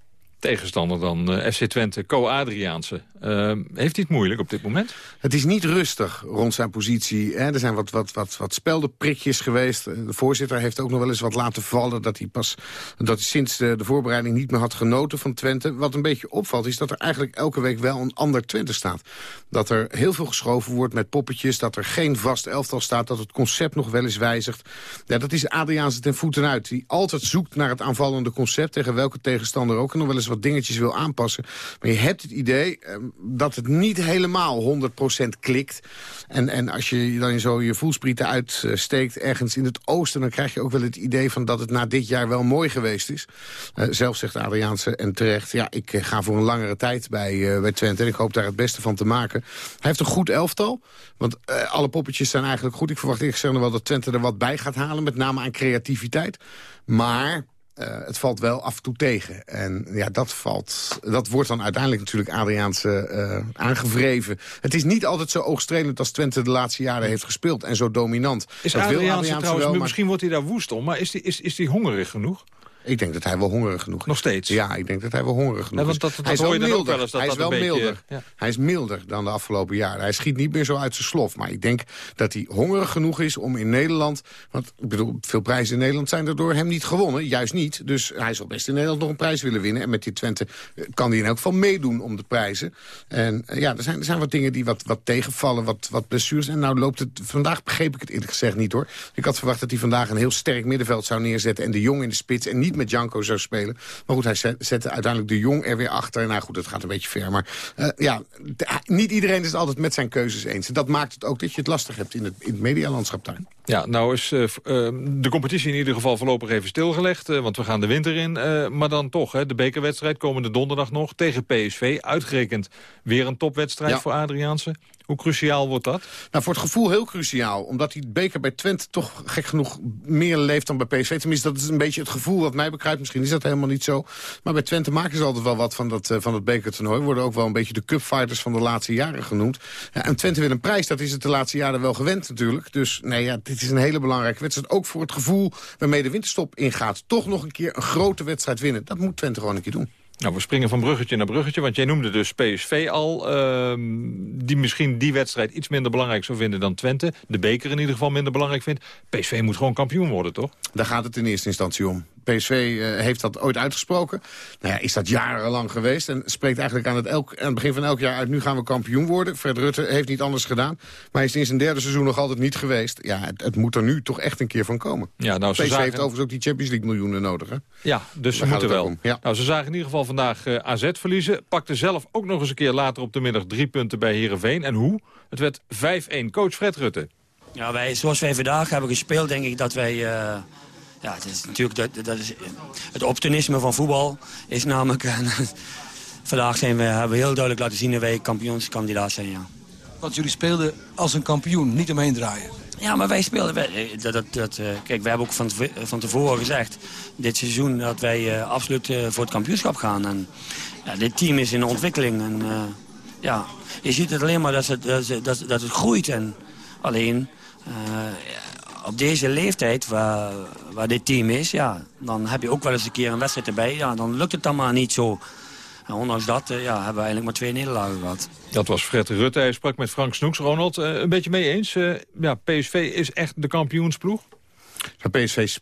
Tegenstander dan eh, FC Twente, Co Adriaanse. Eh, heeft hij het moeilijk op dit moment? Het is niet rustig rond zijn positie. Hè. Er zijn wat, wat, wat, wat speldenprikjes geweest. De voorzitter heeft ook nog wel eens wat laten vallen... dat hij pas dat sinds de, de voorbereiding niet meer had genoten van Twente. Wat een beetje opvalt is dat er eigenlijk elke week wel een ander Twente staat. Dat er heel veel geschoven wordt met poppetjes. Dat er geen vast elftal staat. Dat het concept nog wel eens wijzigt. Ja, dat is Adriaanse ten voeten uit. Die altijd zoekt naar het aanvallende concept. Tegen welke tegenstander ook. En nog wel eens wat dingetjes wil aanpassen. Maar je hebt het idee eh, dat het niet helemaal 100% klikt. En, en als je dan zo je voelsprieten uitsteekt ergens in het oosten... dan krijg je ook wel het idee van dat het na dit jaar wel mooi geweest is. Eh, zelf zegt Adriaanse en terecht... ja, ik eh, ga voor een langere tijd bij, eh, bij Twente en ik hoop daar het beste van te maken. Hij heeft een goed elftal, want alle poppetjes zijn eigenlijk goed. Ik verwacht eerlijk gezegd wel dat Twente er wat bij gaat halen... met name aan creativiteit. Maar... eh, het valt wel af en toe tegen. En ja, dat, valt, dat wordt dan uiteindelijk natuurlijk Adriaanse eh, aangevreven. Het is niet altijd zo oogstrelend als Twente de laatste jaren heeft gespeeld. En zo dominant. Is Dat wil Adriaanse Adriaanse trouwens, wel, maar- misschien wordt hij daar woest om... maar is hij is, is die hongerig genoeg? Ik denk dat hij wel hongerig genoeg is. Nog steeds? Ja, ik denk dat hij wel hongerig genoeg Ja, want is. dat- dat hij is hoor wel je dan ook milder. wel eens, dat hij is wel beetje, milder. ja. Hij is milder dan de afgelopen jaren. Hij schiet niet meer zo uit zijn slof. Maar ik denk dat hij hongerig genoeg is om in Nederland... want ik bedoel, veel prijzen in Nederland zijn er door hem niet gewonnen. Juist niet. Dus hij zal best in Nederland nog een prijs willen winnen. En met die Twente eh, kan hij in elk geval meedoen om de prijzen. En eh, ja, er zijn, er zijn wat dingen die wat, wat tegenvallen, wat, wat blessures. En nou loopt het... Vandaag begreep ik het eerlijk gezegd niet, hoor. Ik had verwacht dat hij vandaag een heel sterk middenveld zou neerzetten... en de Jong in de spits en niet met Janko zou spelen. Maar goed, hij zet- zette uiteindelijk de Jong er weer achter. Nou goed, het gaat een beetje ver. Maar eh, ja, niet iedereen is het altijd met zijn keuzes eens. En dat maakt het ook dat je het lastig hebt in het, in het medialandschap daar. Ja, nou is eh, eh, de competitie in ieder geval voorlopig even stilgelegd. want we gaan de winter in. maar dan toch, hè, de bekerwedstrijd komende donderdag nog tegen PSV. Uitgerekend weer een topwedstrijd Ja. voor Adriaanse. Hoe cruciaal wordt dat? Nou, voor het gevoel heel cruciaal. Omdat die beker bij Twente toch gek genoeg meer leeft dan bij PSV. Tenminste, dat is een beetje het gevoel wat mij bekruipt. Misschien is dat helemaal niet zo. Maar bij Twente maken ze altijd wel wat van dat, eh, van het bekertoernooi. Worden ook wel een beetje de cupfighters van de laatste jaren genoemd. En Twente wil een prijs. Dat is het de laatste jaren wel gewend natuurlijk. Dus nee, ja, dit is een hele belangrijke wedstrijd. Ook voor het gevoel waarmee de winterstop ingaat. Toch nog een keer een grote wedstrijd winnen. Dat moet Twente gewoon een keer doen. Nou, we springen van bruggetje naar bruggetje, want jij noemde dus PSV al... ehm, die misschien die wedstrijd iets minder belangrijk zou vinden dan Twente. De beker in ieder geval minder belangrijk vindt. PSV moet gewoon kampioen worden, toch? Daar gaat het in eerste instantie om. PSV eh, heeft dat ooit uitgesproken. Nou ja, is dat jarenlang geweest. En spreekt eigenlijk aan het, elk, aan het begin van elk jaar uit... nu gaan we kampioen worden. Fred Rutte heeft niet anders gedaan. Maar hij is in zijn derde seizoen nog altijd niet geweest. Ja, het, het moet er nu toch echt een keer van komen. Ja, nou, ze PSV zagen- heeft overigens ook die Champions League miljoenen nodig. Hè? Ja, dus ze Daar moeten wel. ja. Nou, ze zagen in ieder geval vandaag eh, AZ verliezen. Pakte zelf ook nog eens een keer later op de middag drie punten bij Heerenveen. En hoe? Het werd 5-1. Coach Fred Rutte. Ja, wij, zoals wij vandaag hebben gespeeld, denk ik dat wij... eh, ja, het is natuurlijk dat, dat is, het optimisme van voetbal is namelijk... eh, vandaag zijn we, hebben we heel duidelijk laten zien dat wij kampioenskandidaat zijn, ja. Want jullie speelden als een kampioen, niet omheen draaien. Ja, maar wij speelden... wij- eh, dat, dat, dat, eh, kijk, we hebben ook van, van tevoren gezegd... dit seizoen dat wij eh, absoluut voor het kampioenschap gaan. En ja, dit team is in ontwikkeling. En ja, je ziet het alleen maar dat, het, dat, dat, dat het groeit. En alleen op deze leeftijd waar, waar dit team is... Ja, dan heb je ook wel eens een keer een wedstrijd erbij. Ja, dan lukt het dan maar niet zo. En ondanks dat eh, ja, hebben we eigenlijk maar twee nederlagen gehad. Dat was Fred Rutte. Hij sprak met Frank Snoeks. Ronald, eh, een beetje mee eens. Eh, ja, PSV is echt de kampioensploeg. Maar PSV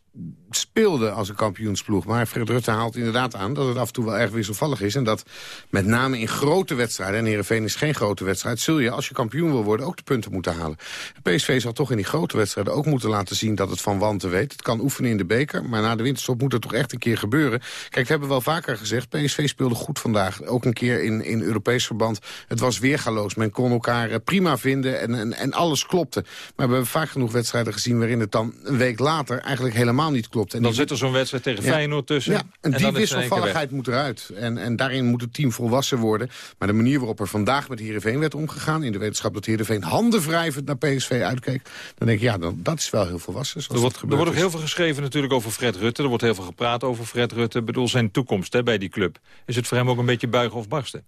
speelde als een kampioensploeg. Maar Fred Rutte haalt inderdaad aan dat het af en toe wel erg wisselvallig is. En dat met name in grote wedstrijden, en Heerenveen is geen grote wedstrijd... zul je, als je kampioen wil worden, ook de punten moeten halen. PSV zal toch in die grote wedstrijden ook moeten laten zien dat het van wanten weet. Het kan oefenen in de beker, maar na de winterstop moet het toch echt een keer gebeuren. Kijk, we hebben wel vaker gezegd, PSV speelde goed vandaag. Ook een keer in, in Europees verband. Het was weergaloos. Men kon elkaar eh, prima vinden en, en, en alles klopte. Maar we hebben vaak genoeg wedstrijden gezien waarin het dan een week later eigenlijk helemaal niet klopt. En Dan zit er zo'n wedstrijd tegen Ja. Feyenoord tussen. Ja, en die wisselvalligheid moet eruit. En, en daarin moet het team volwassen worden. Maar de manier waarop er vandaag met Heerenveen werd omgegaan... in de wetenschap dat Heerenveen handen wrijvend naar PSV uitkeek... dan denk ik, ja, dan, dat is wel heel volwassen. Er wordt, er wordt ook heel veel geschreven natuurlijk over Fred Rutte. Er wordt heel veel gepraat over Fred Rutte. Ik bedoel, zijn toekomst hè, bij die club. Is het voor hem ook een beetje buigen of barsten?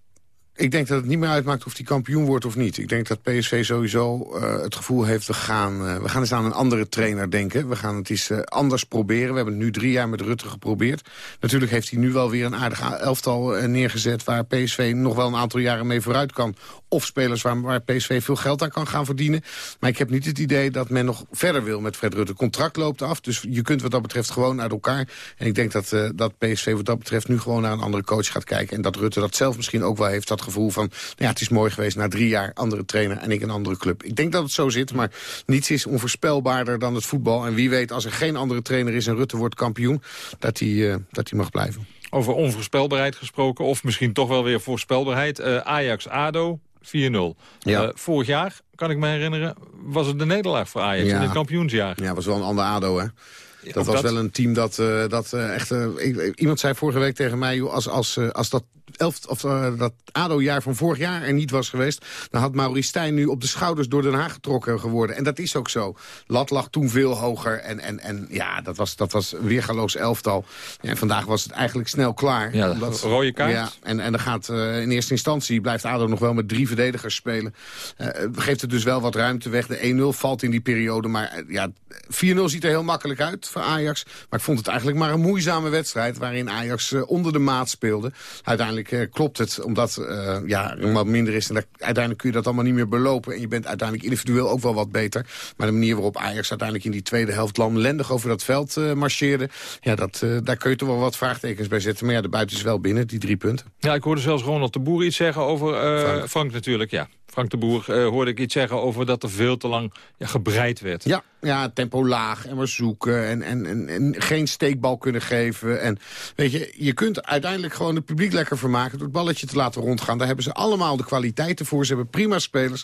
Ik denk dat het niet meer uitmaakt of hij kampioen wordt of niet. Ik denk dat PSV sowieso eh, het gevoel heeft... We gaan, eh, we gaan eens aan een andere trainer denken. We gaan het eens eh, anders proberen. We hebben het nu drie jaar met Rutte geprobeerd. Natuurlijk heeft hij nu wel weer een aardig elftal neergezet... waar PSV nog wel een aantal jaren mee vooruit kan. Of spelers waar, waar PSV veel geld aan kan gaan verdienen. Maar ik heb niet het idee dat men nog verder wil met Fred Rutte. Contract loopt af, dus je kunt wat dat betreft gewoon uit elkaar. En ik denk dat, dat PSV wat dat betreft nu gewoon naar een andere coach gaat kijken. En dat Rutte dat zelf misschien ook wel heeft, dat gevoel van... Nou ja, het is mooi geweest na drie jaar andere trainer en ik een andere club. Ik denk dat het zo zit, maar niets is onvoorspelbaarder dan het voetbal. En wie weet, als er geen andere trainer is en Rutte wordt kampioen... dat hij, eh, dat hij mag blijven. Over onvoorspelbaarheid gesproken, of misschien toch wel weer voorspelbaarheid. Eh, Ajax-ADO, 4-0. Ja. Eh, vorig jaar, kan ik me herinneren, was het de nederlaag voor Ajax Ja. in het kampioensjaar. Ja, was wel een ander ADO, hè? Dat ook was dat. wel een team dat, eh, dat eh, echt... eh, ik- iemand zei vorige week tegen mij... Als, als, als dat, elf, of, dat ADO-jaar van vorig jaar er niet was geweest... dan had Maurice Stijn nu op de schouders door Den Haag getrokken geworden. En dat is ook zo. Lat lag toen veel hoger. En, en, en ja, dat was, dat was weergaloos elftal. Ja, en vandaag was het eigenlijk snel klaar. Ja, Omdat- rode kaart. Ja, en, en dan gaat in eerste instantie blijft ADO nog wel met drie verdedigers spelen. Geeft het dus wel wat ruimte weg. De 1-0 valt in die periode. Maar ja, 4-0 ziet er heel makkelijk uit voor Ajax. Maar ik vond het eigenlijk maar een moeizame wedstrijd... waarin Ajax eh, onder de maat speelde. Uiteindelijk eh, klopt het, omdat eh, ja, er wat minder is. En daar- uiteindelijk kun je dat allemaal niet meer belopen. En je bent uiteindelijk individueel ook wel wat beter. Maar de manier waarop Ajax uiteindelijk in die tweede helft... lamlendig over dat veld marcheerde... Ja, dat, daar kun je toch wel wat vraagtekens bij zetten. Maar ja, de buiten is wel binnen, die drie punten. Ja, ik hoorde zelfs Ronald de Boer iets zeggen over... eh, Frank. natuurlijk, ja. Frank de Boer eh, hoorde ik iets zeggen over dat er veel te lang ja, gebreid werd. Ja, ja, tempo laag en maar zoeken en, en, en, en geen steekbal kunnen geven. En weet je, je kunt uiteindelijk gewoon het publiek lekker vermaken... door het balletje te laten rondgaan. Daar hebben ze allemaal de kwaliteiten voor. Ze hebben prima spelers.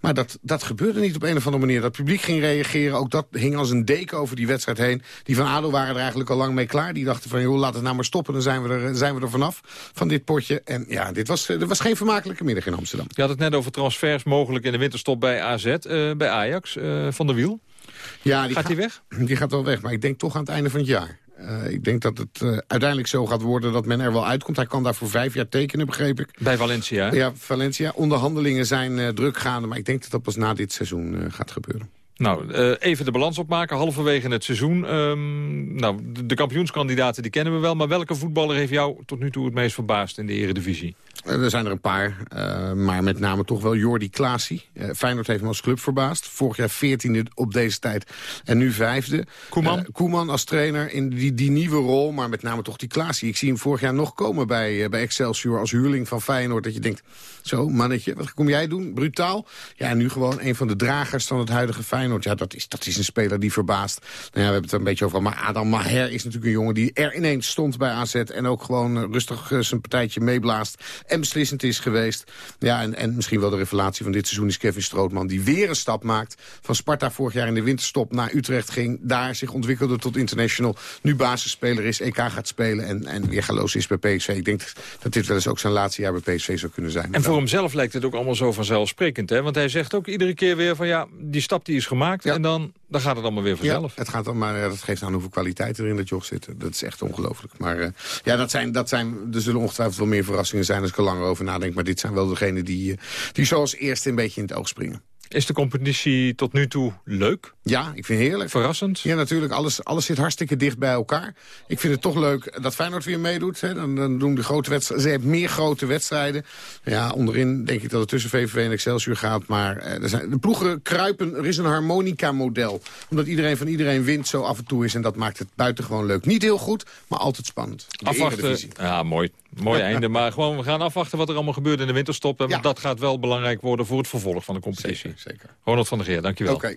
Maar dat, dat gebeurde niet op een of andere manier. Dat publiek ging reageren. Ook dat hing als een deken over die wedstrijd heen. Die van ADO waren er eigenlijk al lang mee klaar. Die dachten van, joh, laat het nou maar stoppen. Dan zijn we er, zijn we er vanaf, van dit potje. En ja, dit was, er was geen vermakelijke middag in Amsterdam. Je had het net over transfers mogelijk in de winterstop bij AZ, eh, bij Ajax, eh, van de Wiel. Ja, die Gaat die weg? Die gaat wel weg, maar ik denk toch aan het einde van het jaar. Eh, ik denk dat het uiteindelijk zo gaat worden dat men er wel uitkomt. Hij kan daar voor vijf jaar tekenen, begreep ik. Bij Valencia? Ja, Valencia. Onderhandelingen zijn eh, druk gaande, maar ik denk dat dat pas na dit seizoen gaat gebeuren. Nou, eh, even de balans opmaken. Halverwege het seizoen. Ehm, nou, de, de kampioenskandidaten die kennen we wel. Maar welke voetballer heeft jou tot nu toe het meest verbaasd in de eredivisie? Eh, Er zijn er een paar, eh, maar met name toch wel Jordi Klaasie. Feyenoord heeft hem als club verbaasd. Vorig jaar veertiende op deze tijd en nu vijfde. Koeman? Koeman als trainer in die, die nieuwe rol, maar met name toch die Klaasie. Ik zie hem vorig jaar nog komen bij, bij Excelsior als huurling van Feyenoord. Dat je denkt, zo mannetje, wat kom jij doen? Brutaal? Ja, en nu gewoon een van de dragers van het huidige Feyenoord. Ja, dat is, dat is een speler die verbaast. Nou ja, we hebben het er een beetje over. Maar Adam Maher is natuurlijk een jongen die er ineens stond bij AZ... en ook gewoon rustig eh, zijn partijtje meeblaast en beslissend is geweest. Ja, en, en misschien wel de revelatie van dit seizoen is Kevin Strootman... die weer een stap maakt. Van Sparta vorig jaar in de winterstop naar Utrecht ging. Daar zich ontwikkelde tot international. Nu basisspeler is, EK gaat spelen en, en weer galoos is bij PSV. Ik denk dat dit wel eens ook zijn laatste jaar bij PSV zou kunnen zijn. En voor hemzelf lijkt het ook allemaal zo vanzelfsprekend. Hè? Want hij zegt ook iedere keer weer van ja, die stap die is gemaakt... en dan, dan gaat het allemaal weer vanzelf. Ja, het gaat dan, maar ja, dat geeft aan hoeveel kwaliteit er in dat joch zitten. Dat is echt ongelooflijk. Maar eh, ja, dat zijn, dat zijn, er zullen ongetwijfeld wel meer verrassingen zijn als ik er langer over nadenk. Maar dit zijn wel degenen die, eh, die zoals eerste een beetje in het oog springen. Is de competitie tot nu toe leuk? Ja, ik vind het heerlijk. Verrassend? Ja, natuurlijk. Alles, alles zit hartstikke dicht bij elkaar. Ik vind het toch leuk dat Feyenoord weer meedoet. Hè. Dan, dan doen de grote wedstrijden. Ze hebben meer grote wedstrijden. Ja, onderin denk ik dat het tussen VVV en Excelsior gaat. Maar eh, er zijn, de ploegen kruipen. Er is een harmonica-model. Omdat iedereen van iedereen wint zo af en toe is. En dat maakt het buitengewoon leuk. Niet heel goed, maar altijd spannend. De Afwachten. Ja, mooi. Mooi einde. Maar gewoon, we gaan afwachten wat er allemaal gebeurt in de winterstop. Want dat gaat wel belangrijk worden voor het vervolg van de competitie. Zeker, zeker. Ronald van der Geer, dankjewel. Oké.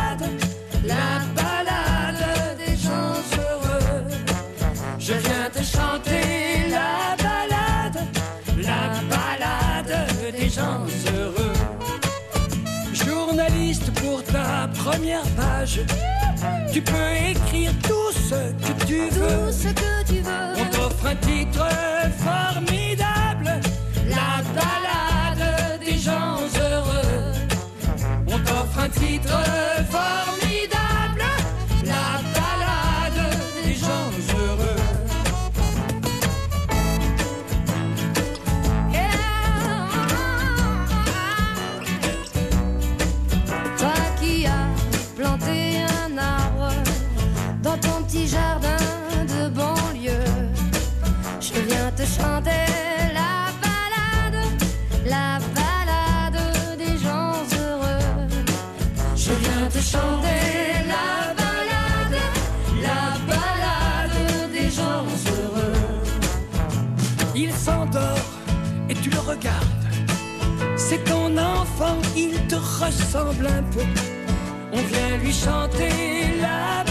première page, tu peux écrire tout ce que tu veux. ce que tu veux. On t'offre un titre formidable, la balade des gens heureux. On t'offre un titre formidable, Il s'endort et tu le regardes. C'est ton enfant, il te ressemble un peu. On vient lui chanter la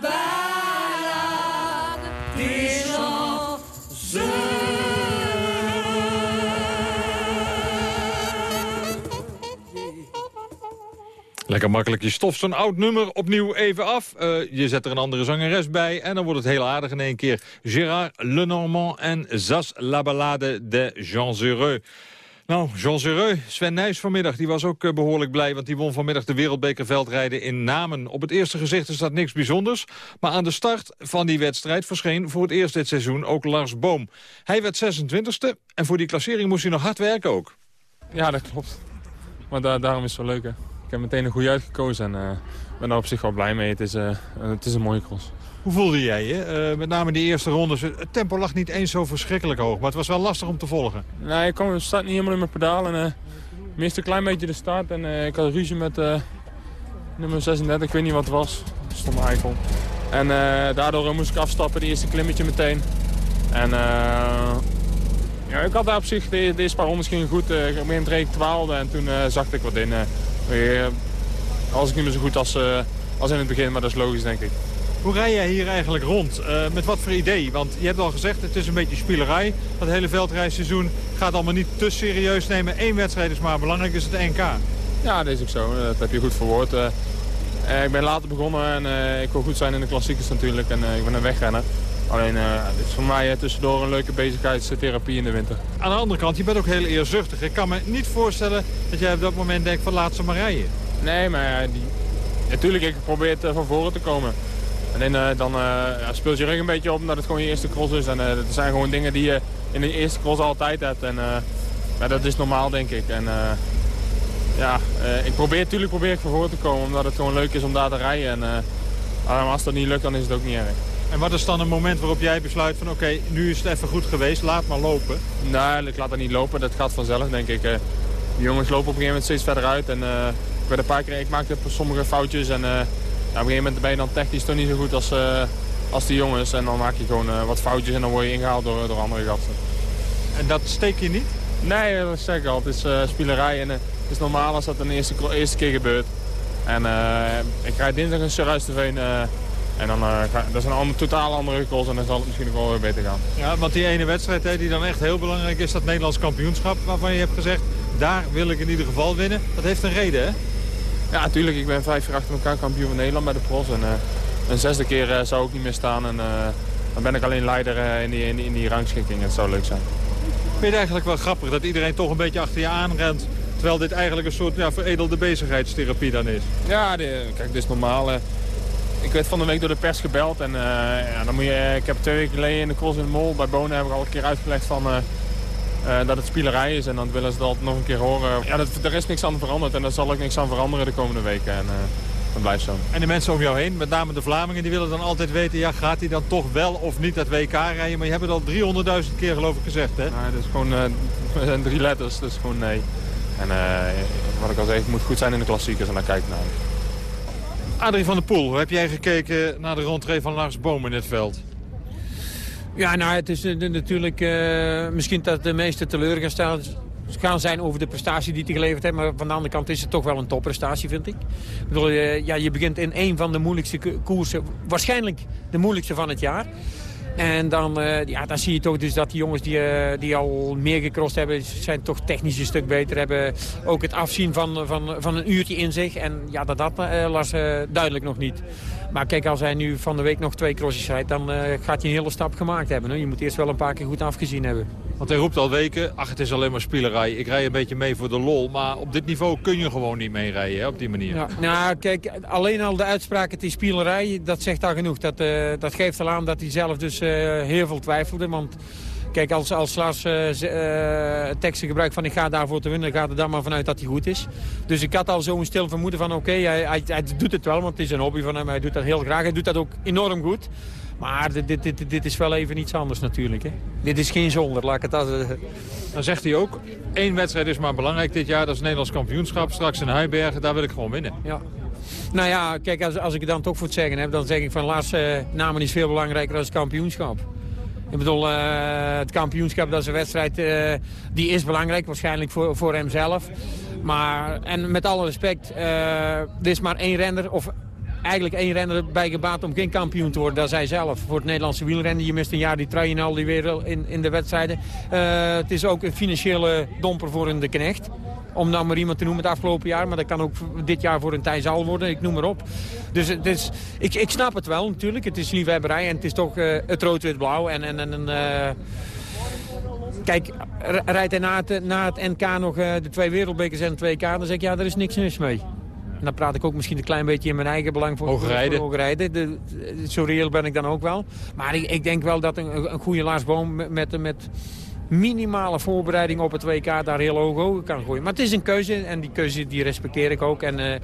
Lekker makkelijk je stof zo'n oud nummer opnieuw even af. Eh, je zet er een andere zangeres bij en dan wordt het heel aardig in één keer. Gérard Lenormand en Zas La Ballade de Jean Heureux. Nou, Jean Heureux, Sven Nijs vanmiddag, die was ook eh, behoorlijk blij... want die won vanmiddag de wereldbeker veldrijden in Namen. Op het eerste gezicht is dat niks bijzonders... maar aan de start van die wedstrijd verscheen voor het eerst dit seizoen ook Lars Boom. Hij werd 26e en voor die klassering moest hij nog hard werken ook. Ja, dat klopt. Maar da daarom is het zo leuk, hè. Ik heb meteen een goede uitgekozen en eh, ben daar op zich wel blij mee. Het is, eh, het is een mooie cross. Hoe voelde jij je? Eh, met name die eerste rondes. Het tempo lag niet eens zo verschrikkelijk hoog, maar het was wel lastig om te volgen. Nee, ik kwam start niet helemaal in mijn pedaal en uh, miste een klein beetje de start. En ik had ruzie met nummer 36, ik weet niet wat het was. Stomme eikel. En daardoor moest ik afstappen, de eerste klimmetje meteen. En ja, ik had daar op zich, de, de eerste paar rondes gingen goed. Uh, op een gegeven ik en toen zakte ik wat in. Uh, als ik niet meer zo goed als, uh, als in het begin, maar dat is logisch denk ik. Hoe rij jij hier eigenlijk rond? Uh, met wat voor idee? Want je hebt al gezegd, het is een beetje spielerij. Dat hele veldrijseizoen gaat allemaal niet te serieus nemen. Eén wedstrijd is maar belangrijk, is het NK. Ja, dat is ook zo. Dat heb je goed verwoord. Uh, ik ben later begonnen en ik wil goed zijn in de klassiekers natuurlijk. En ik ben een wegrenner. Alleen, het is voor mij tussendoor een leuke bezigheidstherapie in de winter. Aan de andere kant, je bent ook heel eerzuchtig. Ik kan me niet voorstellen dat jij op dat moment denkt van laat ze maar rijden. Nee, maar die... natuurlijk, ik probeer het van voren te komen. En uh, dan uh, ja, speelt je rug een beetje op omdat het gewoon je eerste cross is. En uh, dat zijn gewoon dingen die je in de eerste cross altijd hebt. En ja, dat is normaal, denk ik. En ja, ik probeer natuurlijk probeer ik van voren te komen omdat het gewoon leuk is om daar te rijden. En als dat niet lukt, dan is het ook niet erg. En wat is dan een moment waarop jij besluit van oké, nu is het even goed geweest, laat maar lopen? Nee, ik laat dat niet lopen. Dat gaat vanzelf, denk ik. de jongens lopen op een gegeven moment steeds verder uit. En, ik, werd een paar keer, ik maakte sommige foutjes en ja, op een gegeven moment ben je dan technisch toch niet zo goed als, uh, als die jongens. En dan maak je gewoon wat foutjes en dan word je ingehaald door, door andere gasten. En dat steek je niet? Nee, dat zeg ik al. Het is spielerij en het is normaal als dat de eerste, eerste keer gebeurt. En ik rijd dinsdag een Surhuis TV en dan uh, ga, dat is een ander, totaal andere calls en dan zal het misschien ook wel weer beter gaan. Ja, want die ene wedstrijd hè, die dan echt heel belangrijk is, dat Nederlands kampioenschap waarvan je hebt gezegd, daar wil ik in ieder geval winnen. Dat heeft een reden, hè? Ja, natuurlijk. Ik ben vijf jaar achter elkaar kampioen van Nederland bij de pros. En uh, een zesde keer uh, zou ik niet meer staan. En dan ben ik alleen leider in, die, in, die, in die rangschikking. Het zou leuk zijn. Vind je het eigenlijk wel grappig dat iedereen toch een beetje achter je aanrent... terwijl dit eigenlijk een soort ja, veredelde bezigheidstherapie dan is? Ja, de, kijk, dit is normaal. Ik werd van de week door de pers gebeld. En uh, ja, dan moet je, ik heb twee weken geleden in de cross in de mol bij Bonen heb ik al een keer uitgelegd van, uh, uh, dat het spielerij is. En dan willen ze dat nog een keer horen. Ja, dat, er is niks aan veranderd en daar zal ook niks aan veranderen de komende weken. En, dat blijft zo. En de mensen om jou heen, met name de Vlamingen, die willen dan altijd weten... ja, gaat hij dan toch wel of niet dat WK rijden? Maar je hebt het al 300.000 keer geloof ik gezegd, hè? Nee, dat is gewoon uh, zijn drie letters, dus gewoon nee. En uh, wat ik al zei, het moet goed zijn in de klassiekers en daar kijk ik naar. Adrie van der Poel, hoe heb jij gekeken naar de rondree van Lars Boom in het veld? Ja, nou, het is uh, natuurlijk uh, misschien dat de meeste teleurgesteld gaan zijn over de prestatie die hij geleverd heeft. Maar van de andere kant is het toch wel een topprestatie, vind ik. ik bedoel, uh, ja, je begint in een van de moeilijkste koersen, waarschijnlijk de moeilijkste van het jaar. En dan, uh, ja, dan zie je toch dus dat die jongens die, uh, die al meer gecrossed hebben... zijn toch technisch een stuk beter. Hebben ook het afzien van, van, van een uurtje in zich. En ja, dat dat uh, las duidelijk nog niet. Maar kijk, als hij nu van de week nog twee crossjes rijdt... dan gaat hij een hele stap gemaakt hebben. Hè? Je moet eerst wel een paar keer goed afgezien hebben. Want hij roept al weken, ach het is alleen maar spielerij. Ik rij een beetje mee voor de lol. Maar op dit niveau kun je gewoon niet mee rijden, hè, op die manier. Ja, nou, kijk, alleen al de uitspraak het is spielerij, dat zegt al genoeg. Dat, uh, dat geeft al aan dat hij zelf dus uh, heel veel twijfelde. Want kijk, als, als Lars uh, teksten gebruikt van ik ga daarvoor te winnen... dan gaat er dan maar vanuit dat hij goed is. Dus ik had al zo'n stil vermoeden van oké, okay, hij, hij, hij doet het wel. Want het is een hobby van hem, hij doet dat heel graag. Hij doet dat ook enorm goed. Maar dit, dit, dit, dit, is wel even iets anders natuurlijk. Hè? Dit is geen zonder, laat ik het dat zeggen. Dan zegt hij ook, één wedstrijd is maar belangrijk dit jaar. Dat is het Nederlands kampioenschap. Straks in Heibergen, daar wil ik gewoon winnen. Ja. Nou ja, kijk, als, als ik het dan toch voor het zeggen heb... dan zeg ik van Lars, uh, namen is veel belangrijker dan het kampioenschap. Ik bedoel, uh, het kampioenschap, dat is een wedstrijd... Uh, die is belangrijk, waarschijnlijk voor, voor hemzelf. Maar, en met alle respect, er is maar één renner... of eigenlijk één renner bij gebaat om geen kampioen te worden. Dat hij zelf. Voor het Nederlandse wielrennen. Je mist een jaar die trui al die weer in, in de wedstrijden. Het is ook een financiële domper voor een de knecht. Om nou maar iemand te noemen het afgelopen jaar. Maar dat kan ook dit jaar voor een Thijs Al worden. Ik noem maar op. Dus het is, ik, ik snap het wel natuurlijk. Het is liefhebberij en het is toch uh, het rood-wit-blauw. En, en, en uh, Kijk, rijdt hij na het, na het NK nog de twee wereldbekers en twee K... dan zeg ik, ja, daar is niks mis mee. En dan praat ik ook misschien een klein beetje in mijn eigen belang voor hoogrijden. Voor hoogrijden. De, zo reëel ben ik dan ook wel. Maar ik, ik denk wel dat een, een goede Lars Boom met, met, met minimale voorbereiding op het WK daar heel hoog over kan gooien. Maar het is een keuze en die keuze die respecteer ik ook. En uh,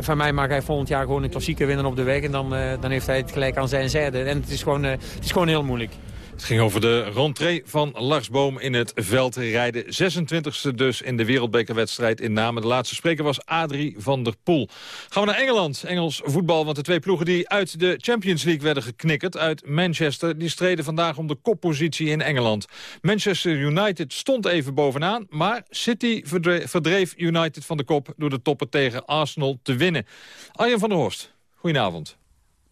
van mij mag hij volgend jaar gewoon een klassieke winnen op de weg. En dan, uh, dan heeft hij het gelijk aan zijn zijde. En het is gewoon, het is gewoon heel moeilijk. Het ging over de rentree van Lars Boom in het veldrijden. 26e dus in de wereldbekerwedstrijd in Namen. De laatste spreker was Adrie van der Poel. Gaan we naar Engeland, Engels voetbal. Want de twee ploegen die uit de Champions League werden geknikkerd... uit Manchester, die streden vandaag om de koppositie in Engeland. Manchester United stond even bovenaan... maar City verdreef United van de kop... door de toppen tegen Arsenal te winnen. Arjen van der Horst, goedenavond.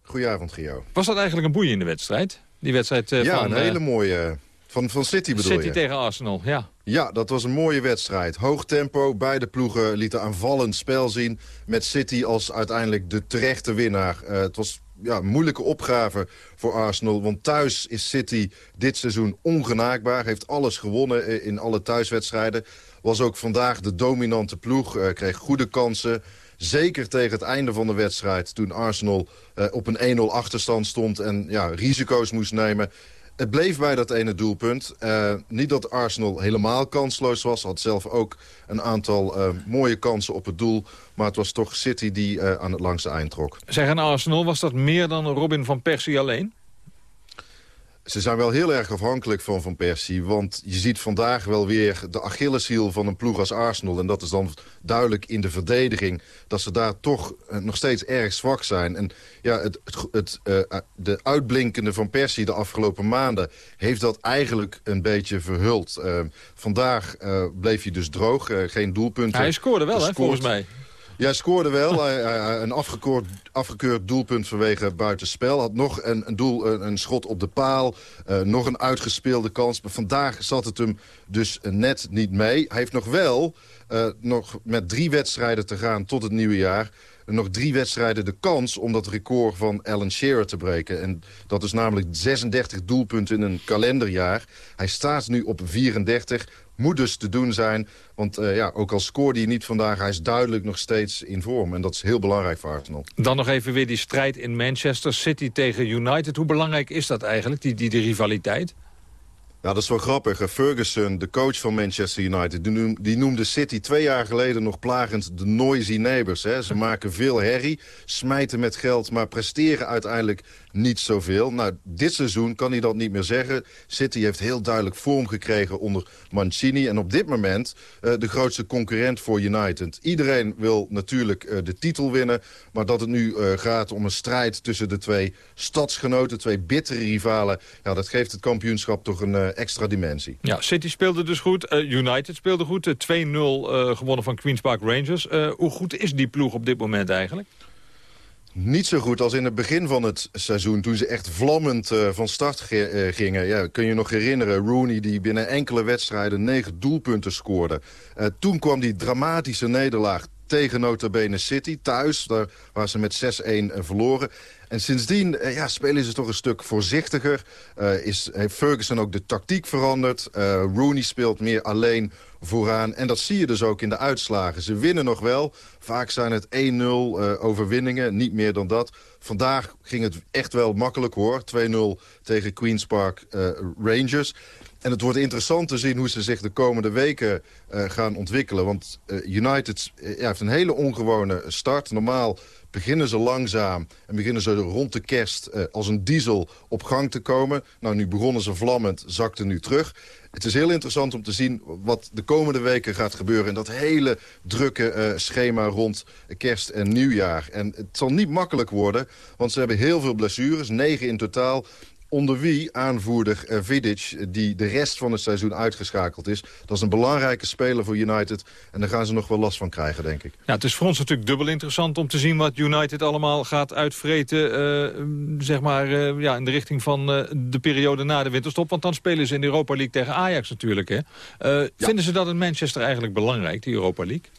Goedenavond, Gio. Was dat eigenlijk een boeiende wedstrijd? Die wedstrijd uh, ja, van... een hele mooie... Van, van City bedoel City je? tegen Arsenal, ja. Ja, dat was een mooie wedstrijd. Hoog tempo, beide ploegen lieten aanvallend spel zien... met City als uiteindelijk de terechte winnaar. Uh, het was ja, een moeilijke opgave voor Arsenal. Want thuis is City dit seizoen ongenaakbaar. Heeft alles gewonnen in alle thuiswedstrijden. Was ook vandaag de dominante ploeg. Uh, kreeg goede kansen. Zeker tegen het einde van de wedstrijd, toen Arsenal uh, op een 1-0 achterstand stond... en ja, risico's moest nemen. Het bleef bij dat ene doelpunt. Uh, niet dat Arsenal helemaal kansloos was. Had zelf ook een aantal uh, mooie kansen op het doel. Maar het was toch City die aan het langste eind trok. Zeg aan Arsenal, was dat meer dan Robin van Persie alleen? Ze zijn wel heel erg afhankelijk van Van Persie. Want je ziet vandaag wel weer de Achilleshiel van een ploeg als Arsenal. En dat is dan duidelijk in de verdediging. Dat ze daar toch uh, nog steeds erg zwak zijn. En ja, het, het, het uh, de uitblinkende Van Persie de afgelopen maanden... heeft dat eigenlijk een beetje verhuld. Uh, vandaag bleef hij dus droog. geen doelpunten. Hij scoorde wel, hè, volgens mij. Ja, scoorde wel. een afgekeurd, afgekeurd doelpunt vanwege buitenspel. Had nog een, een, doel, een, schot op de paal. Nog een uitgespeelde kans. Maar vandaag zat het hem dus net niet mee. Hij heeft nog wel, nog met drie wedstrijden te gaan tot het nieuwe jaar nog drie wedstrijden de kans om dat record van Alan Shearer te breken. En dat is namelijk 36 doelpunten in een kalenderjaar. Hij staat nu op 34, moet dus te doen zijn. Want uh, ja, ook al scoorde hij niet vandaag, hij is duidelijk nog steeds in vorm. En dat is heel belangrijk voor Arsenal. Dan nog even weer die strijd in Manchester City tegen United. Hoe belangrijk is dat eigenlijk, die, die, die rivaliteit? Ja, dat is wel grappig. Ferguson, de coach van Manchester United, die noemde, die noemde City twee jaar geleden nog plagend de noisy neighbors. Hè. Ze maken veel herrie, smijten met geld, maar presteren uiteindelijk niet zoveel. Nou, dit seizoen kan hij dat niet meer zeggen. City heeft heel duidelijk vorm gekregen onder Mancini. En op dit moment uh, de grootste concurrent voor United. Iedereen wil natuurlijk uh, de titel winnen. Maar dat het nu uh, gaat om een strijd tussen de twee stadsgenoten... twee bittere rivalen, ja, dat geeft het kampioenschap toch een extra dimensie. Ja, City speelde dus goed. United speelde goed. 2-0 gewonnen van Queen's Park Rangers. hoe goed is die ploeg op dit moment eigenlijk? Niet zo goed als in het begin van het seizoen... toen ze echt vlammend uh, van start uh, gingen. Ja, kun je nog herinneren, Rooney die binnen enkele wedstrijden... negen doelpunten scoorde. Uh, toen kwam die dramatische nederlaag tegen Notabene City thuis. Daar waar ze met 6-1 verloren. En sindsdien uh, ja, spelen ze toch een stuk voorzichtiger. Uh, is, heeft Ferguson ook de tactiek veranderd. Rooney speelt meer alleen vooraan. En dat zie je dus ook in de uitslagen. Ze winnen nog wel. Vaak zijn het 1-0 overwinningen, niet meer dan dat. Vandaag ging het echt wel makkelijk hoor. 2-0 tegen Queen's Park Rangers. En het wordt interessant te zien hoe ze zich de komende weken eh, gaan ontwikkelen. Want eh, United eh, heeft een hele ongewone start. Normaal beginnen ze langzaam en beginnen ze rond de kerst als een diesel op gang te komen. Nou, nu begonnen ze vlammend, zakten nu terug. Het is heel interessant om te zien wat de komende weken gaat gebeuren... in dat hele drukke schema rond kerst en nieuwjaar. En het zal niet makkelijk worden, want ze hebben heel veel blessures. Negen in totaal. Onder wie aanvoerder eh, Vidic, die de rest van het seizoen uitgeschakeld is. Dat is een belangrijke speler voor United. En daar gaan ze nog wel last van krijgen, denk ik. Ja, het is voor ons natuurlijk dubbel interessant om te zien wat United allemaal gaat uitvreten. eh, zeg maar eh, ja, in de richting van de periode na de winterstop. Want dan spelen ze in de Europa League tegen Ajax natuurlijk. Hè? Vinden ze dat in Manchester eigenlijk belangrijk, die Europa League?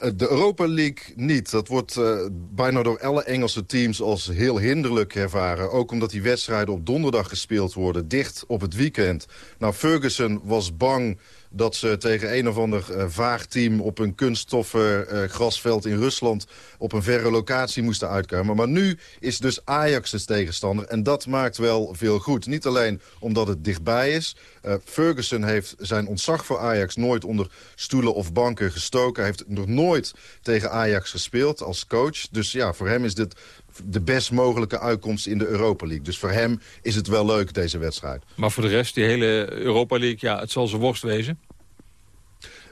Eh, De Europa League niet. Dat wordt eh, bijna door alle Engelse teams als heel hinderlijk ervaren. Ook omdat die wedstrijden op donderdag gespeeld worden, dicht op het weekend. Nou, Ferguson was bang dat ze tegen een of ander eh, vaag team... op een kunststoffen eh, grasveld in Rusland op een verre locatie moesten uitkomen. Maar nu is dus Ajax de tegenstander. En dat maakt wel veel goed. Niet alleen omdat het dichtbij is. Eh, Ferguson heeft zijn ontzag voor Ajax nooit onder stoelen of banken gestoken. Hij heeft nog nooit tegen Ajax gespeeld als coach. Dus ja, voor hem is dit de best mogelijke uitkomst in de Europa League. Dus voor hem is het wel leuk, deze wedstrijd. Maar voor de rest, die hele Europa League, ja, het zal zijn worst wezen.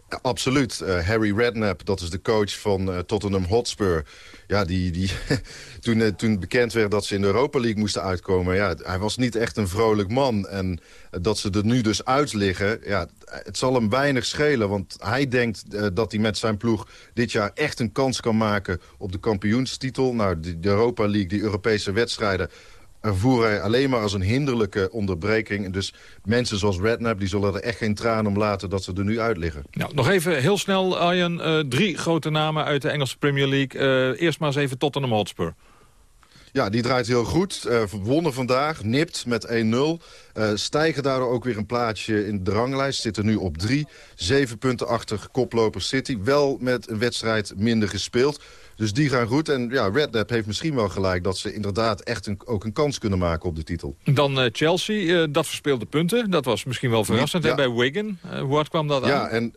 Absoluut. Eh, Harry Redknapp, dat is de coach van eh, Tottenham Hotspur. Ja, die, die, toen, eh, toen bekend werd dat ze in de Europa League moesten uitkomen... Ja, hij was niet echt een vrolijk man. En dat ze er nu dus uit liggen, ja, het zal hem weinig schelen. Want hij denkt dat hij met zijn ploeg dit jaar echt een kans kan maken... op de kampioenstitel. Nou, de Europa League, die Europese wedstrijden ervoer hij alleen maar als een hinderlijke onderbreking. En dus mensen zoals Redknapp, die zullen er echt geen traan om laten dat ze er nu uit liggen. Nou, nog even heel snel, Arjen. eh, drie grote namen uit de Engelse Premier League. Eh, eerst maar eens even Tottenham Hotspur. Ja, die draait heel goed. Eh wonnen vandaag, nipt met 1-0. Eh, stijgen daardoor ook weer een plaatsje in de ranglijst. Zitten nu op drie. Zeven punten achter koploper City. Wel met een wedstrijd minder gespeeld. Dus die gaan goed. En ja, Redknapp heeft misschien wel gelijk dat ze inderdaad echt een, ook een kans kunnen maken op de titel. Dan eh, Chelsea, eh, dat verspeelde punten. Dat was misschien wel verrassend hè, Ja. bij Wigan. Eh, hoe hard kwam dat aan? Ja, en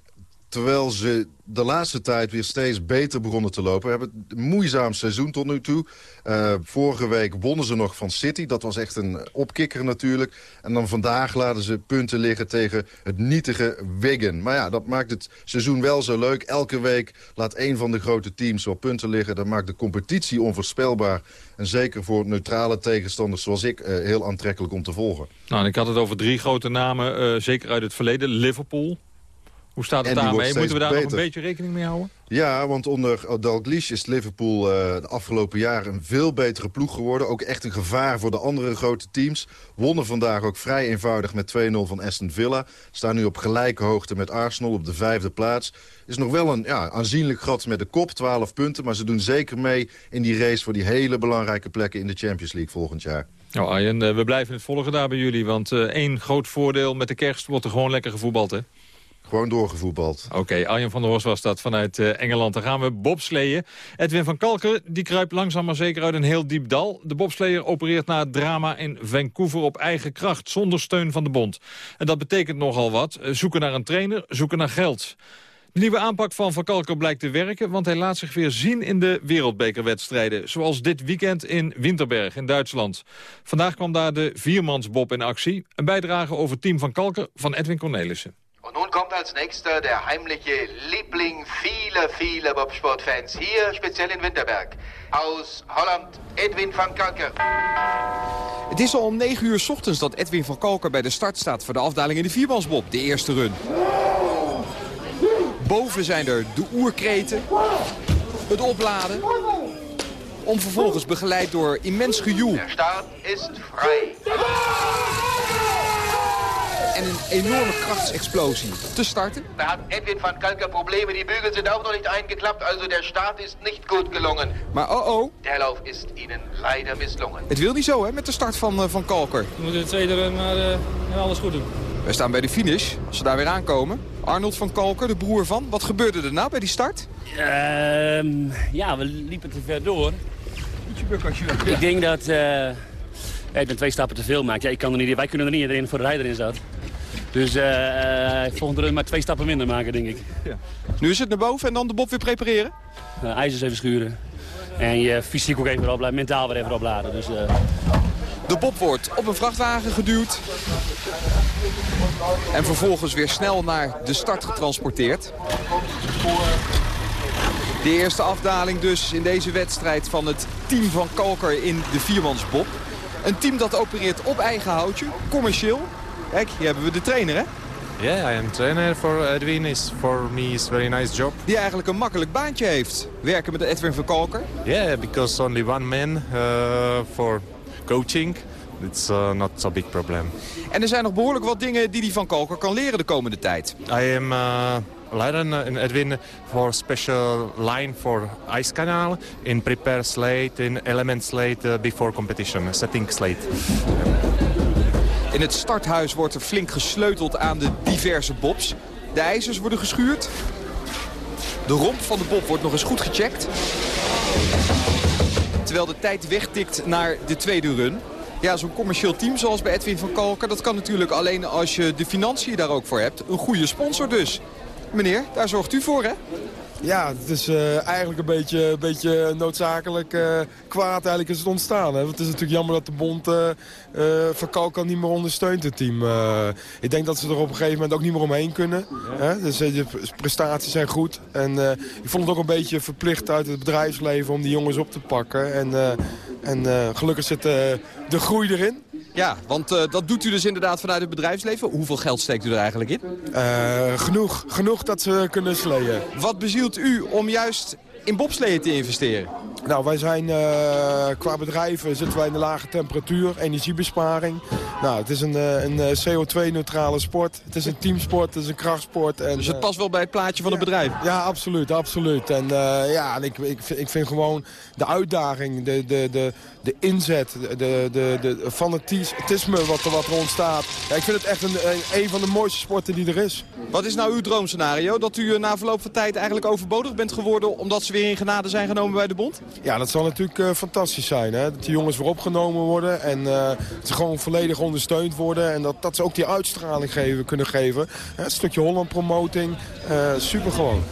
terwijl ze de laatste tijd weer steeds beter begonnen te lopen. We hebben een moeizaam seizoen tot nu toe. Eh, vorige week wonnen ze nog van City. Dat was echt een opkikker natuurlijk. En dan vandaag laten ze punten liggen tegen het nietige Wigan. Maar ja, dat maakt het seizoen wel zo leuk. Elke week laat een van de grote teams wel punten liggen. Dat maakt de competitie onvoorspelbaar. En zeker voor neutrale tegenstanders zoals ik eh, heel aantrekkelijk om te volgen. Nou, ik had het over drie grote namen, eh, zeker uit het verleden. Liverpool. Hoe staat het daarmee? Moeten we daar nog een beetje rekening mee houden? Ja, want onder Dalglish is Liverpool eh, de afgelopen jaren een veel betere ploeg geworden. Ook echt een gevaar voor de andere grote teams. Wonnen vandaag ook vrij eenvoudig met 2-0 van Aston Villa. Staan nu op gelijke hoogte met Arsenal op de vijfde plaats. Is nog wel een ja, aanzienlijk gat met de kop, 12 punten. Maar ze doen zeker mee in die race voor die hele belangrijke plekken in de Champions League volgend jaar. Nou Arjen, eh, we blijven het volgen daar bij jullie. Want eh, één groot voordeel met de kerst wordt er gewoon lekker gevoetbald, hè? Gewoon doorgevoetbald. Oké, Arjen van der Horst was dat vanuit eh, Engeland. Dan gaan we bobsleeën. Edwin van Kalker die kruipt langzaam maar zeker uit een heel diep dal. De bobsleer opereert na het drama in Vancouver op eigen kracht... zonder steun van de bond. En dat betekent nogal wat. Eh, Zoeken naar een trainer, zoeken naar geld. De nieuwe aanpak van Van Kalker blijkt te werken... want hij laat zich weer zien in de wereldbekerwedstrijden. Zoals dit weekend in Winterberg in Duitsland. Vandaag kwam daar de viermansbob in actie. Een bijdrage over team Van Kalker van Edwin Cornelissen. Und nun kommt als nächster der heimliche Liebling vieler, vieler Bobsportfans hier, speziell in Winterberg. Aus Holland, Edwin van Kalker. Het is al om 9 uur 's ochtends dat Edwin van Kalker bij de start staat voor de afdaling in de viermansbob, de eerste run. Boven zijn er de oerkreten, het opladen, om vervolgens begeleid door immens gejoel Der Start ist frei. En een enorme krachtsexplosie te starten. Da hat Edwin van Kalker Probleme, die Bügel sind auch noch nicht eingeklappt, also der Start ist nicht gut gelungen. Maar oh oh, Der Lauf ist ihnen leider misslungen. het wil niet zo hè met de start van, eh, van Kalker. We moeten de tweede run maar eh, alles goed doen. Wij staan bij de finish, als ze daar weer aankomen. Arnold van Kalker, de broer van. Wat gebeurde er nou bij die start? Ehm, ja, we liepen te ver door. Ik denk dat... eh, ja, ik ben twee stappen te veel maakt. Ja, ik kan er niet, wij kunnen er niet erin voor de rijder in zat. Dus uh, volgende run maar twee stappen minder maken, denk ik. Ja. Nu is het naar boven en dan de bob weer prepareren? Uh, ijzers even schuren. En je fysiek ook even opladen, mentaal weer even opladen. Dus. De bob wordt op een vrachtwagen geduwd. En vervolgens weer snel naar de start getransporteerd. De eerste afdaling dus in deze wedstrijd van het team van Kalker in de viermansbob. Een team dat opereert op eigen houtje, commercieel. Kijk, hier hebben we de trainer, hè? Yeah, I am trainer for Edwin. Is for me is very nice job. Die eigenlijk een makkelijk baantje heeft. Werken met Edwin van Kalker. Yeah, because only one man uh, for coaching. It's uh, not a big problem. En er zijn nog behoorlijk wat dingen die hij van Kalker kan leren de komende tijd. I am uh, leren in Edwin for special line for ice canal in prepare slate in element slate uh, before competition setting slate. In het starthuis wordt er flink gesleuteld aan de diverse bobs. De ijzers worden geschuurd. De romp van de bob wordt nog eens goed gecheckt. Terwijl de tijd wegtikt naar de tweede run. Ja, zo'n commercieel team zoals bij Edwin van Kalker... dat kan natuurlijk alleen als je de financiën daar ook voor hebt. Een goede sponsor dus. Meneer, daar zorgt u voor, hè? Ja, het is uh, eigenlijk een beetje, een beetje noodzakelijk uh, kwaad eigenlijk is het ontstaan. Hè? Het is natuurlijk jammer dat de bond uh, Van niet meer ondersteunt, het team. ik denk dat ze er op een gegeven moment ook niet meer omheen kunnen. Hè? Dus de prestaties zijn goed. En ik vond het ook een beetje verplicht uit het bedrijfsleven om die jongens op te pakken. En, en gelukkig zit de groei erin. Ja, want uh, dat doet u dus inderdaad vanuit het bedrijfsleven. Hoeveel geld steekt u er eigenlijk in? Uh, genoeg. Genoeg dat ze kunnen sleeën. Wat bezielt u om juist in bobsleeën te investeren? Nou, wij zijn uh, qua bedrijven zitten wij in de lage temperatuur, energiebesparing. Nou, het is een, een CO2-neutrale sport. Het is een teamsport, het is een krachtsport. En, dus het past wel bij het plaatje van ja, het bedrijf? Ja, absoluut, absoluut. En uh, ja, ik, ik, ik vind gewoon de uitdaging, de, de, de, de inzet, de, de, de fanatisme wat er, wat er ontstaat. Ja, ik vind het echt een, een van de mooiste sporten die er is. Wat is nou uw droomscenario? Dat u na verloop van tijd eigenlijk overbodig bent geworden... omdat ze weer in genade zijn genomen bij de bond? Ja, dat zal natuurlijk uh, fantastisch zijn. Hè? Dat die jongens weer opgenomen worden en uh, ze gewoon volledig ondersteund worden. En dat, dat ze ook die uitstraling geven, kunnen geven. Hè? Een stukje Holland promoting, uh, super gewoon.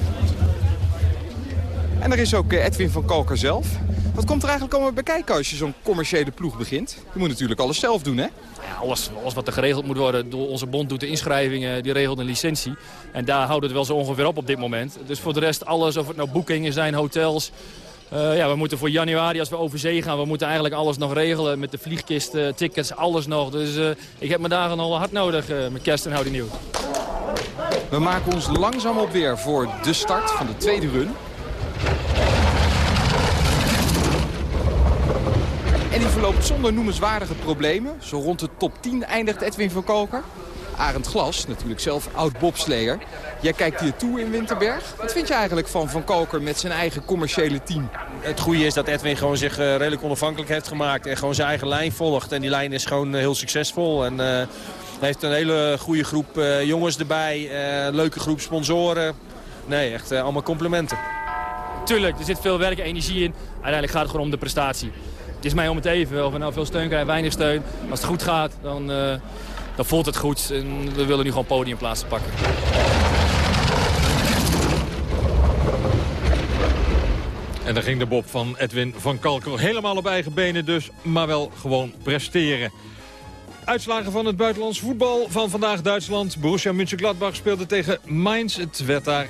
En er is ook Edwin van Kalker zelf. Wat komt er eigenlijk allemaal bij kijken als je zo'n commerciële ploeg begint? Je moet natuurlijk alles zelf doen, hè? Ja, alles, alles wat er geregeld moet worden. Door onze bond doet de inschrijvingen, die regelt een licentie. En daar houdt het wel zo ongeveer op op dit moment. Dus voor de rest alles, of het nou boekingen zijn, hotels... Uh, ja, we moeten voor januari, als we over zee gaan, we moeten eigenlijk alles nog regelen. Met de vliegkisten, tickets, alles nog. Dus uh, ik heb mijn dagen al hard nodig uh, met kerst en houding nieuw. We maken ons langzaam op weer voor de start van de tweede run. En die verloopt zonder noemenswaardige problemen. Zo rond de top 10 eindigt Edwin van Koker. Arend Glas, natuurlijk zelf oud-bobsleer. Jij kijkt hier toe in Winterberg. Wat vind je eigenlijk van Van Koker met zijn eigen commerciële team? Het goede is dat Edwin gewoon zich uh, redelijk onafhankelijk heeft gemaakt. En gewoon zijn eigen lijn volgt. En die lijn is gewoon uh, heel succesvol. En uh, hij heeft een hele goede groep jongens erbij. leuke groep sponsoren. Nee, echt allemaal complimenten. Tuurlijk, er zit veel werk en energie in. Uiteindelijk gaat het gewoon om de prestatie. Het is mij om het even. Of we nou veel steun krijgen, weinig steun. Als het goed gaat, dan, uh, dan voelt het goed. En we willen nu gewoon podiumplaatsen pakken. En dan ging de bob van Edwin van Kalker helemaal op eigen benen dus, maar wel gewoon presteren. Uitslagen van het buitenlands voetbal van vandaag Duitsland. Borussia Mönchengladbach speelde tegen Mainz. Het werd daar 1-0.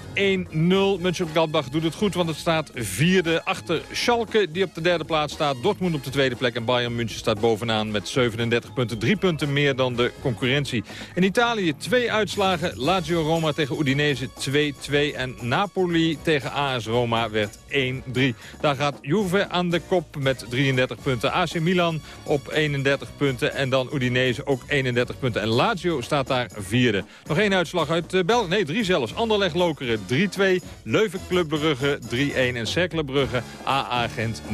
Mönchengladbach doet het goed, want het staat vierde achter Schalke... die op de derde plaats staat. Dortmund op de tweede plek en Bayern München staat bovenaan... met 37 punten, drie punten meer dan de concurrentie. In Italië twee uitslagen. Lazio Roma tegen Udinese 2-2 en Napoli tegen AS Roma werd 1-3. Daar gaat Juve aan de kop met 33 punten. AC Milan op 31 punten en dan Udinese ook 31 punten. En Lazio staat daar vierde. Nog één uitslag uit uh, België. Nee, drie zelfs. Anderlecht Lokeren 3-2. Leuven Club Brugge 3-1. En Cercle Brugge AA Gent 0-1.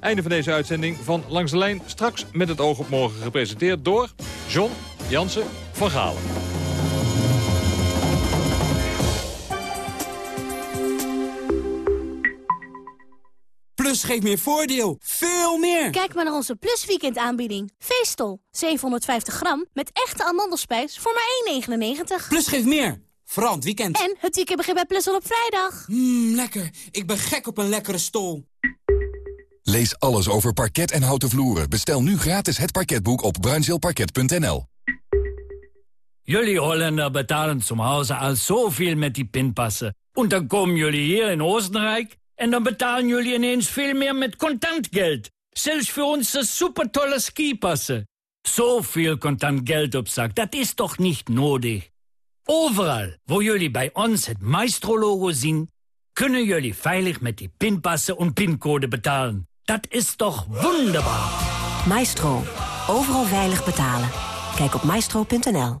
Einde van deze uitzending van Langs de Lijn. Straks met het oog op morgen gepresenteerd door John Jansen van Galen. Plus geeft meer voordeel. Veel meer. Kijk maar naar onze Plus Weekend aanbieding. Veestel. 750 gram met echte amandelspijs voor maar 1,99. Plus geeft meer. Vooral het weekend. En het weekend begint bij Plus al op vrijdag. Mmm, lekker. Ik ben gek op een lekkere stol. Lees alles over parket en houten vloeren. Bestel nu gratis het parketboek op bruinzeelparket.nl. Jullie Holländer betalen zum Hause al zoveel met die pinpassen. En dan komen jullie hier in Oostenrijk... en dan betalen jullie ineens veel meer met contant geld. Zelfs voor onze supertolle skipassen. Zoveel contant geld op zak, dat is toch niet nodig? Overal, waar jullie bij ons het Maestro-logo zien... kunnen jullie veilig met die pinpassen en pincode betalen. Dat is toch wonderbaar? Maestro. Overal veilig betalen. Kijk op maestro.nl.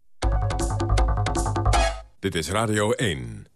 Dit is Radio 1.